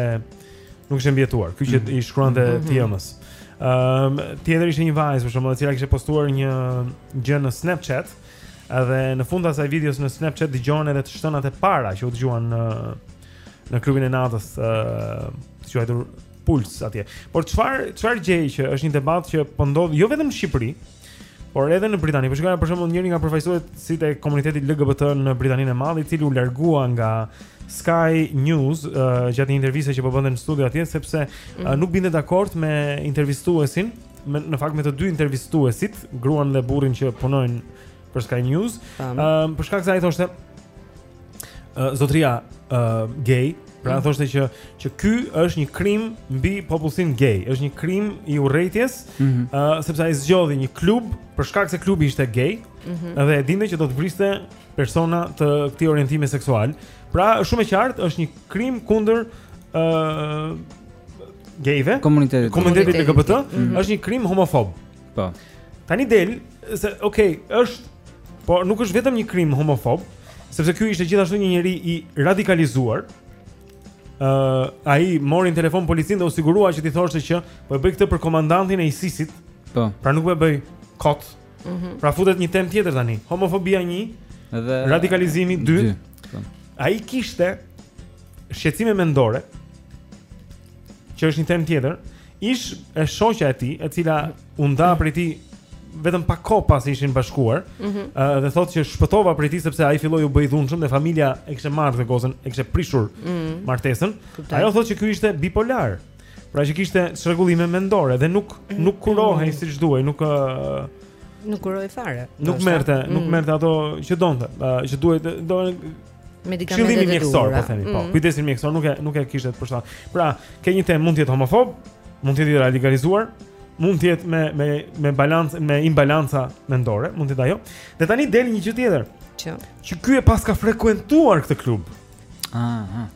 nuk kishte mbijetuar. Ky që mhm. i shkruante mhm. s'ëmës. Ëm ehm, um, tjetër ishte një vajzë për shembull, e cila kishte postuar një gjë në Snapchat. Edhe në fund të asaj videos në Snapchat dëgjohen edhe të shtënat e para që u dëgjuan në në klubin e natës, ë, uh, quajtur puls atje. Por çfarë çfarë gjëje që është një debat që po ndodh jo vetëm në Shqipëri, por edhe në Britani. Po shikoj për shembull njëri nga përfaqësuesit e komunitetit LGBT në Britaninë e Madhe, i cili u largua nga Sky News uh, gjatë një interviste që po bënte në studio atje sepse mm -hmm. uh, mhm. nuk binte dakord me intervistuesin, me, në fakt me të dy intervistuesit, gruan dhe burrin që punojnë për Sky News. Ëm, um, uh, për shkak se ai thoshte uh, zotria uh, gay, pra mm. thoshte që që ky është një krim mbi popullsinë gay, është një krim i urrejtjes, mm -hmm. uh, sepse ai zgjodhi një klub për shkak se klubi ishte gay, mm -hmm. dhe e dinte që do të vriste persona të këtij orientimi seksual. Pra, shumë e qartë, është një krim kundër ë uh, gayve, komunitetit LGBT, mm -hmm. është një krim homofob. Po. Tani del se okay, është po nuk është vetëm një krim homofob, sepse ky ishte gjithashtu një njeri i radikalizuar. Ë, uh, ai mori në telefon policinë dhe u sigurua që t'i thoshte që po e bëj këtë për komandantin e ISIS-it. Po. Pra nuk po e bëj kot. Mm -hmm. Pra futet një temë tjetër tani. Homofobia 1 dhe radikalizimi 2. Po. Ai kishte shqetësime mendore që është një temë tjetër, Ish e shoqja e tij, e cila u nda prej tij vetëm pak kohë pasi ishin bashkuar. Ëh mm -hmm. dhe thotë që shpëtova prej tij sepse ai filloi u bë i dhunshëm dhe familja e kishte marrë këtë gocën, e kishte prishur mm -hmm. martesën. Ajo thotë që ky ishte bipolar. Pra që kishte çrregullime mendore dhe nuk mhm. nuk kurohej mm -hmm. siç duhej, nuk uh, nuk kurohej fare. Nuk merrte, nuk mhm. merrte ato që donte, uh, që duhej, do medikamentet e duhura. Këshillimi mjekësor, po themi, po. Mm. Kujdesi mjekësor nuk e nuk e kishte për shkak. Pra, ke një temë mund të jetë homofob, mund të jetë i radikalizuar, mund të jetë me me me balancë, me imbalanca mendore, mund të jetë ajo. Dhe tani del një gjë tjetër. Që që ky e paska frekuentuar këtë klub. Aha.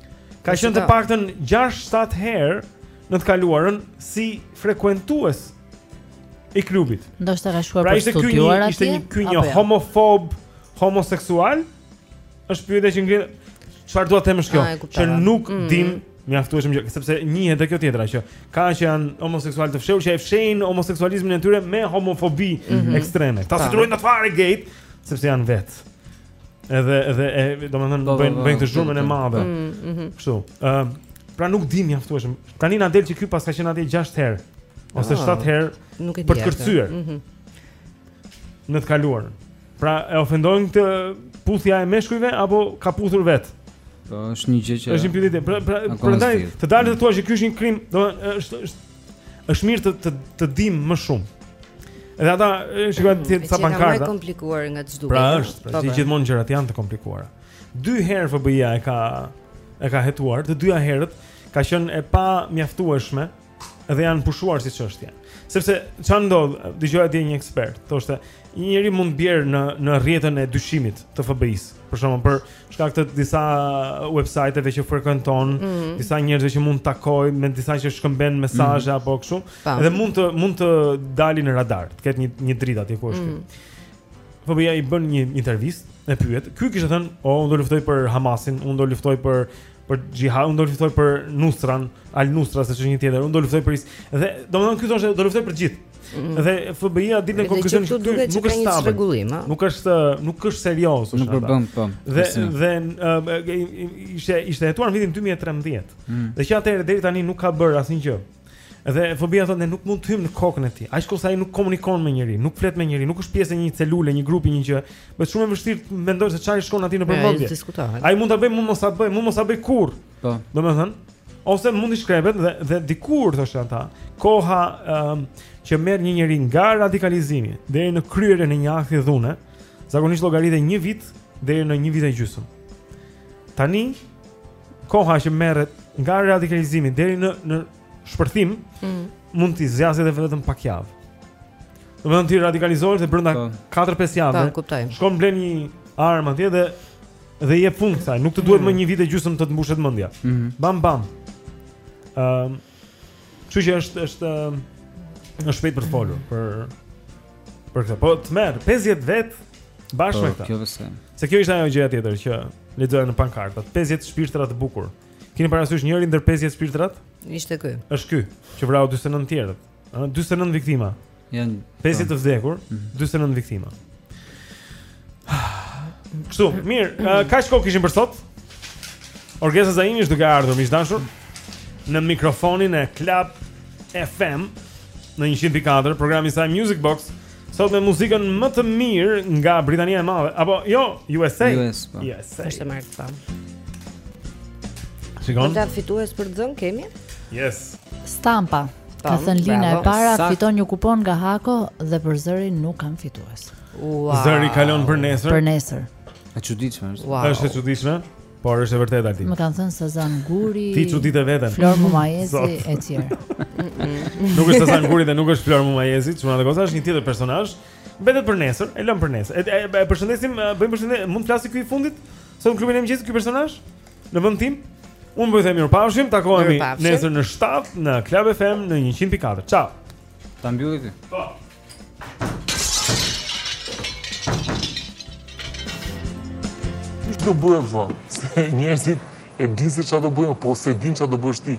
Ka qenë të paktën 6-7 herë në të kaluarën si frekuentues i klubit. Ndoshta ka shkuar pra, për të studiuar atje. Ishte ky një, ishte një ky një jo? homofob, homoseksual. Është pyetja që ngrihet çfarë dua të them është kjo, ah, që nuk mm. dim mjaftueshëm gjë sepse njihet edhe kjo tjetra që ka që janë homoseksualë të fshehur që e fshehin homoseksualizmin e tyre me homofobi mm -hmm. ekstreme. Ta sigurojnë në fare gay sepse janë vetë. Edhe edhe e domethënë po, po, bëjnë po, bëjnë këtë zhurmën e madhe. Mm, mhm. Kështu. Ëm ehm, pra nuk dim mjaftueshëm. Tani na del që ky paska qenë atje 6 herë ose 7 ah, herë për të kërcyer. Mhm. Në të kaluarën. Pra e ofendon këtë puthja e meshkujve apo ka puthur vetë? Po është një gjë që Është një pyetje. Pra pra prandaj të dalë të thuash që ky është një krim, do është është është mirë të të, të dim më shumë. Edhe ata shikojnë ti sa pankarta. Është më e komplikuar nga çdo. Pra është, pra po, si po. gjithmonë gjërat janë të komplikuara. Dy herë FBI-ja e ka e ka hetuar, të dyja herët ka qenë e pamjaftueshme. Ëh, Edhe janë pushuar si çështje. Sepse ça ndodh, dëgjoja dje një ekspert, thoshte, një njeri mund të bjerë në në rrjetën e dyshimit të FBI-së, për shkakun për shkak të disa websajteve që frekuenton, mm -hmm. disa njerëzve që mund të takojë, me disa që shkëmben mhm. mesazhe mm -hmm. apo kështu, dhe mund të mund të dalin në radar, të ketë një një dritë aty ku është. Mm -hmm. FBI i bën një intervistë e pyet, ky kishte thënë, "O, unë do luftoj për Hamasin, unë do luftoj për për xhihad, unë do luftoj për Nusran, Al Nusra, ç'është një tjetër, unë do luftoj për ISIS." Dhe domethënë ky thoshte, "Do luftoj për të gjithë." Mm. Dhe FBI-a del në konkluzion që duhet të ketë një çrregullim, ëh. Nuk është nuk është serioz, është. Nuk përbën, po. Dhe dhe ishte ishte hetuar në vitin 2013. Mm. Dhe që atëherë deri tani nuk ka bërë asnjë gjë. Dhe FBI-a thonë ne nuk mund të hyjmë në kokën e tij. Ai kohë sa ai nuk komunikon me njeri, nuk flet me njeri, nuk është pjesë e një celule, një grupi, një gjë. Bëhet shumë e vështirë të mendosh se çfarë shkon atij nëpër mendje. Ai mund ta bëjë, mund mos ta bëj, mund mos ta bëjë kurrë. Po. Domethënë, ose mund t'i shkrepet dhe dhe dikur thoshte ata, koha um, që merr një njeri nga radikalizimi deri në kryerjen e një akti dhune, zakonisht llogaritej një vit deri në një vit e gjysmë. Tani koha që merret nga radikalizimi deri në në shpërthim mm. mund të zgjasë edhe vetëm pak javë. Domethënë ti radikalizohesh dhe brenda 4-5 po. javëve. Po, shkon blen një armë atje dhe dhe i jep fund kësaj, nuk të duhet mm. më një vit e gjysmë të të mbushet mendja. Mm. Bam bam. Ëm, ehm, um, Kështu që është është shpejt për të folur për për këtë. Po tmerr, 50 vetë bashkë po, me këtë. Kjo vëse. Se kjo ishte ajo gjëja tjetër që lexoja në pankartat, 50 shpirtra të bukur. Keni parasysh njëri ndër 50 shpirtrat? Ishte ky. Është ky, që vrau 49 të tjerët. Ëh, 49 viktima. Janë 50 të vdekur, 49 mhm. viktima. Kështu, mirë, uh, kaq kohë kishim për sot. Orgesa Zaimi është duke ardhur miq të dashur në mikrofonin e Club FM në 104, programi i saj Music Box. Sot me muzikën më të mirë nga Britania e Madhe, apo jo, USA. US, po. USA. Është më të fam. Sigon. Do të fitues për dhënë kemi? Yes. Stampa. Ka thënë Lina e para Sakt. fiton një kupon nga Hako dhe për zërin nuk kam fitues. Wow. Zëri kalon për nesër. Për nesër. E çuditshme është. Wow. Është e çuditshme, por është e vërtetë aty. Më kanë thënë Sazan Guri. Ti çudit veten. Flor Mumajezi etj. nuk është Sazan Guri dhe nuk është Flor Mumajezi, çuna dhe goca është një tjetër personazh. Mbetet për nesër, e lëm për nesër. E, e, e përshëndesim, bëjmë përshëndetje, mund të flasi ky i fundit? Sot në klubin e mëngjesit ky personazh? në vend tim. Unë po i them mirëpafshim, takohemi nesër në 7 në Club FM në 104. Ciao. Ta mbylli ti. Po. Ishtë të bërë, po. Se njerëzit e dinë se ça do bëjnë, po s'e dinë ça do bësh ti.